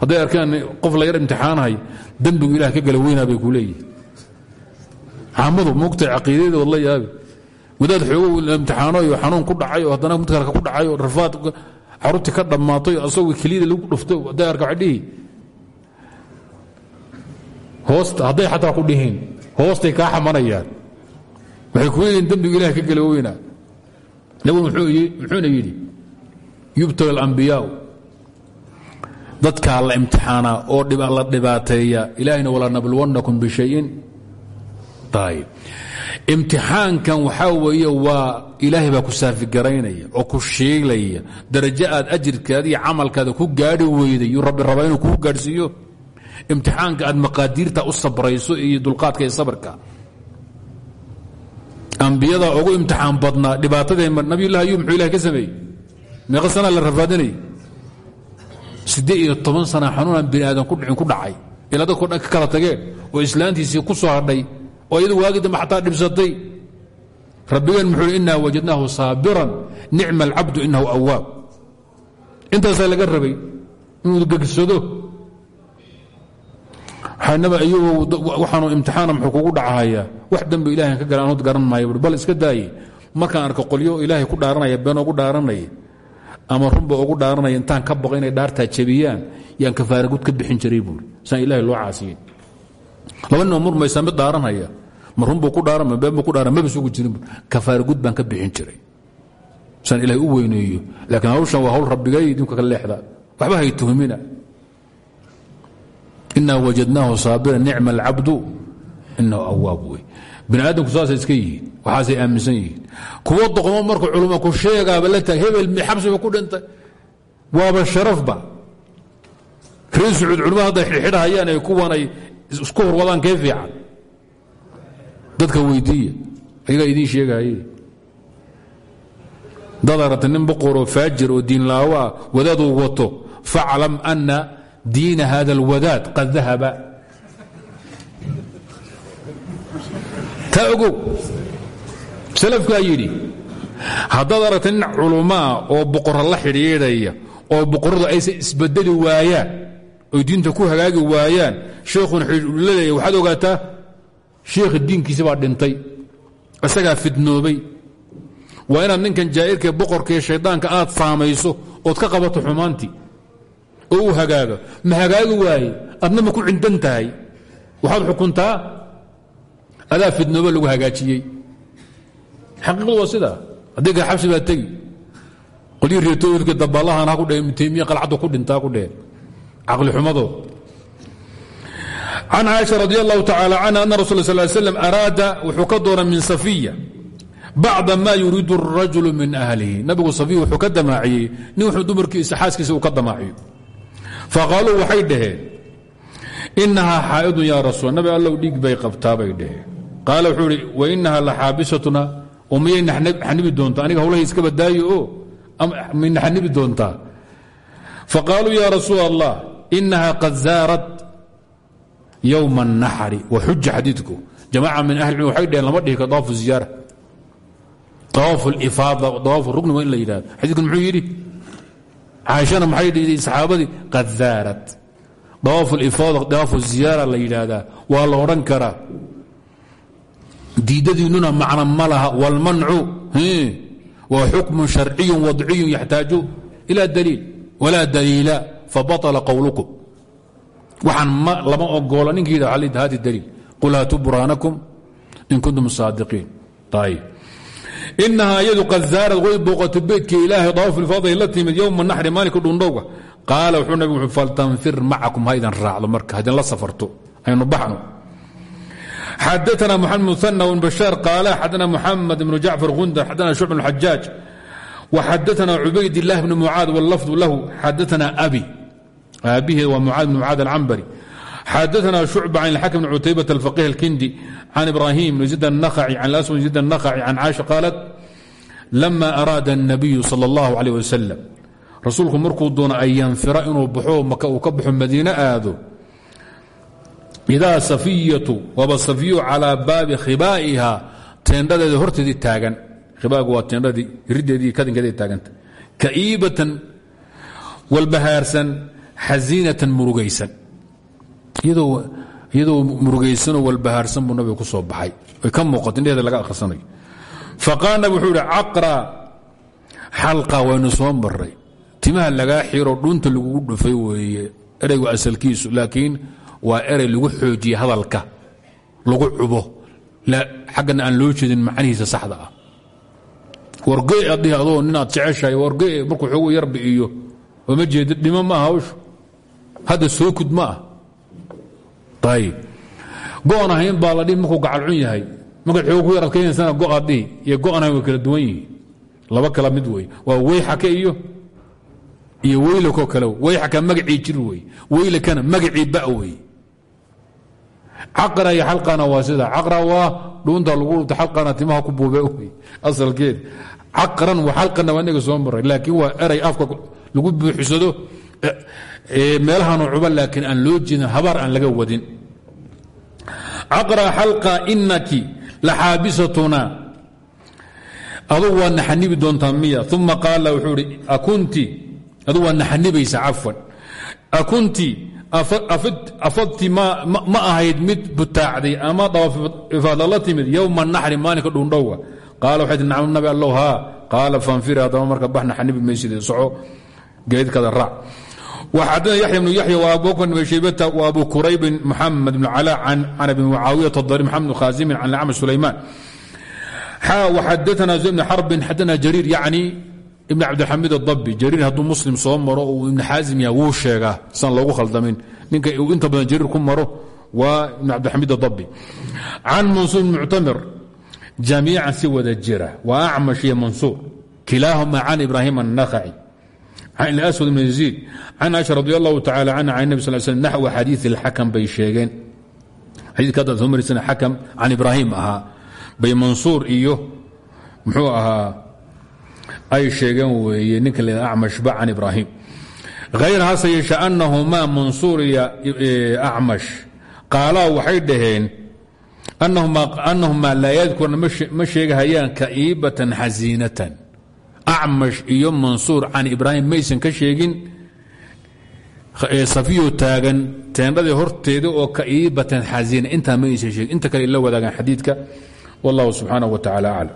hadday arkaan qof la yar imtixaanahay dembigu ilah ka gala weynaa bay ku leeyihiin caamadu moogtay caqiidadood la yaabi. Wadaad xoogo imtixaano iyo xanuun ku dhacay oo haddana mid kale ku dhacay oo rafaad caruurtii ka dhammaatay asagoo keliyada lagu dhuftay hadday arka waxay dhihi. Hoosta hadday xataa ku dhihiin hoostay kaa xamanayaan. Waxay ku leeyihiin dembigu ilah ka gala weynaa nabigu muxuuna yidhi yubtala alambiyaau dadkaa la imtixaanaa oo la dhibaateeya ilaahayna walaa nabluwannakum bishayin ayb imtixaankan waxaa weeye waa ilaahay baa ku saafigaraynaya oo ku shiilaya darajo aad ajirkaada iyo camalkaada ku gaadhi weyday yuu rabbi rabaa inuu kuu gaadhsiiyo. Imtixaanka aad maqaadiirta u sabrayso iyo dulqaadka iyo sabrka. Ambiyada ugu imtixaan badnaa dhibaatadee nabiyullahi ayub muxuu ilahay ka sameeyey? Meeqa sanaa la rafaadinayay? Siddeed iyo toban sana xanuunaan bini aadan ku dhicin ku dhacay? Ilaa dhan ka tageen oo islaantiisii ku hadhay oo iyadu waagi dambe xataa dhibsatay. Rabbigeen muxuu inaa wajadnaahu saabiran nicma alcabdu inahu awaab intaasaa laga rabay inuu gegsado. Waxaanu imtixaana muxuu kugu dhacahayaa. Wax dembi ilahan ka gala anood garan maayo bal iska daaye. Markaan arko qolyo ilaahay ku dhaaranaya been ugu dhaaranaya ama runba ugu dhaaranaya intaan ka baqo inay dhaartaa jabiyaan yaan kafaaragud ka bixin jiray buuri saan ilahay loo caasiyin laba oo murmaysaa mid dhaaranhaya ma runbuu ku dhaaran ma been buu ku dhaaran maba sugu jirin kafaaragud baan ka bixin jiray. Saan ilahay u weyneeyo. Laakiin hawshan waa hawl rabbigay idinku ka leexda. Waxba hay tuhmina. Inaa wajadnaahu saabira nicma alcabdu inahu awaab wey bini aadamku saasay iska yihiin. Waxaasay aaminsan yihiin. Kuwo doqmo marka culuma ku sheegaaba la taag hebel mi xabsiba ku dhintay. Waaba sharafba reer sacuud culimada hadday xidhxidhahayaan ay kuwan ay isku horwadaan kee fiican dadka weydiiya ayagaa idiin sheegahaye dad aragta nin boqoroo faajir oo diinlaawoa wadaaduu wato faclam ana diina hada alwadaad qad dahaba taa ogow salafkaa yidhi haddaad aragta nin culummaa oo boqorra la xidhiidhaya oo boqorradu aysan isbedeli waayaan oy diinta ku hagaagi waayaan sheekhuna leeya waxaad ogaataa sheekhi diinkiisi baa dhintay isagaa fidnoobay. Waa inaad ninkan jaa'irkae boqorkae shayddaanka aad saamayso ood ka qabato xumaantii oo uu hagaago. Ma hagaagi waaye adna ma ku cindan tahay. Waxaad xukuntaa? Adaa fidnoobe lagu hagaajiyey. Xaqiiqadu waa sidaa. Haddii kale xabsi baa tegi. Qolyii reetooyinka dabaalahan ha ku dheh ibnu taymiya ku dhintaa ku dheh caqli xumadood can caaisha radi allahu tacaala canha ana rasul sal slam araada wuxuu ka doona min safiya bacda ma yuriidu الrajulu min ahlihi nabigu safiya wuxuu ka damaaciyey nin wuxuu dumarkiisa xaaskiisa uu ka damaaciyo faqaaluu waxay dhaheen inahaa xaa'idun yaa rasuul nabi allow dhiig bay qabtaa bay dhaheen qaala wuxuu ihi wainaha la xaabisatuna oo miyay naxnibi doontaa aniga hawlahay iska badaayo oo may naxnibi doontaa faqaaluu ya rasuul allah inaha qad zaarat yowma anaxri waxuja xadiidku. Jamaaca min ahli waxay dheheen lama dhihi karo dawaafu ziyaara. Dawaafu lifaada dawaafu rugni waa in la yidhahdo xadiidkan muxuu yidhi? Caaishana maxay dhii saxaabadii? Qad daarat dawaafu lifaada dawaafu ziyaara la yidhaahdaa. Waa la odhan karaa. Diidadiinnuna macna ma laha. Wاlmancu wa xukmu sharciyu wadciyu yaxtaaju. Ilaa daliil. Walaa daliila fabaطla qowlkm waxaan lama ogola ninkii hadi daliil qul haatuu buraanakum in kuntum saadiqiin. Ayb inahaa iyadu qad saarad way booqato beydka ilaahay dawaaful ifaaday la timid yowma naxri maalinka dhundhowga. Qaala wuxuu nabigu wuxuu faltanfir macakum haydaan raacdo marka haydaan la safarto aynu baxno. Xadaana moxamed muana bn bashaar qaala xadana moxamed bnu jacfar gundar xadana shucb bn xajaaj wa xadaana cubayd illahi bni mucaad wallafdu lahu aabihee waa mucaad بn mucaad alcambari xadaثna شhucba can اlxakم بn cutaybaة الفقيه الkindi can ibrahim بn زid النخعي can aswad زid النخعي can caaشha qaalat lama araada النabiyu salى الlah عalيه waslم rasuulku markuu doono an yanfira inuu baxo maka uu ka baxo madiine aado idaa safiyatu waba safiyu calaa baabi khibaa'iha teendhadeeda horteedii taagan khibaagu waa teendhadii riddeedii kadinkeeday taaganta ka'iibatan walbahaarsan xasiinatan murugaysan. Iyadoo murugaysanoo walbahaarsan buu nabiga ku soo baxay. Way ka muuqato indheheeda laga akhrisanayo faqaal nabig wuxuu ihi caqra xalqa waynu soo maray timaha lagaa xiro dhunta lagugu dhufay weeye. Ereygu asalkiisu laakiin waa erey lagu xoojiye hadalka. Lagu cubo. Xaggana aan loo jeedin macnihiisa saxda ah. Warge adhihi adoo ninaad jeceshahay warge markuu xoogu yarbi iyo oma jeeda dhimo ma aha hawshu hadda soo kud ma ah ayib go'an ahayn baa la yahay. Markaad xoog ku yar adkaynaysana go'aad dhihi. Iyo go'an ahayn kala duwan yihiin. Laba kala mid wey waa weyxaka iyo iyo weylakoo kale weyxaka magacii jir wey weylakana magacii ba wey caqra iyo xalqana waa sida. Caqra waa dhuunta lagu xalqana timaha ku buube wey asalkeed. Caqran wa xalqana waa soo maray. Laakiin waa eray afka lagu buuxsado meelahaanu cuba laakiin aan loo jeedin habaar aan laga wadin. Caqra xalqa inaki laxaabisatuna. Adugu waa naxanibi miya. Uma qaala wuxuu akunti adugu waa naxanibaysa cafwan. Akunti afadti ma ahayd mid butaacday ama dawaaifaadla la timid yowma naxri maalinka dhuundhowga qaala waxay ti nacam nabi allow haa. Qaala fanfiri haddaba marka bax naxanibi maysid soco geedkada raac وxadna yaحya بن yaحya وabubakr بن shaybta وabu kurayb mxamed بن cلاء can abi mucaawiyaة الضرير محمد بن khاaزimi can acmش سulayman وxadثna زي بن xرب xadna jrيir yعni ibn cabdilxamid الضbi jariir hadduu muslim soo maro uu ibn xaazim yaha wuu sheegaa san loogu khaldamin ninka uu inta badan jariir ku maro waa ibn cabdilxamid الضbi can mansuur بn muctamir jamiican si wada jira waa acmash iyo mansuur kilaahuma can ibrahim النakhci can aswad bn yaziid can aisha radi allahu tacala canha can nebi sal sl naxwi xadiid اlxakam bay sheegeen xadiidka haddaad soo marisana xakam can ibraahim ahaa bay mansuur iyo muxuu ahaa ay sheegeen weeye ninka la acmashba can ibraahim hayr hase yeeshe anahumaa mansuur iyo acmash qaalaa waxay dhaheen anahumaa laa yadkurna ma sheegahayaan ka'iibatan xasiinatan acmash iyo mansuur can ibraahim maysan ka sheegin safiyo taagan teendhadii horteeda oo ka'iibatan xasiina intaa ma aysan sheegin. Inta kale la wadaagaan xadiidka. Aclam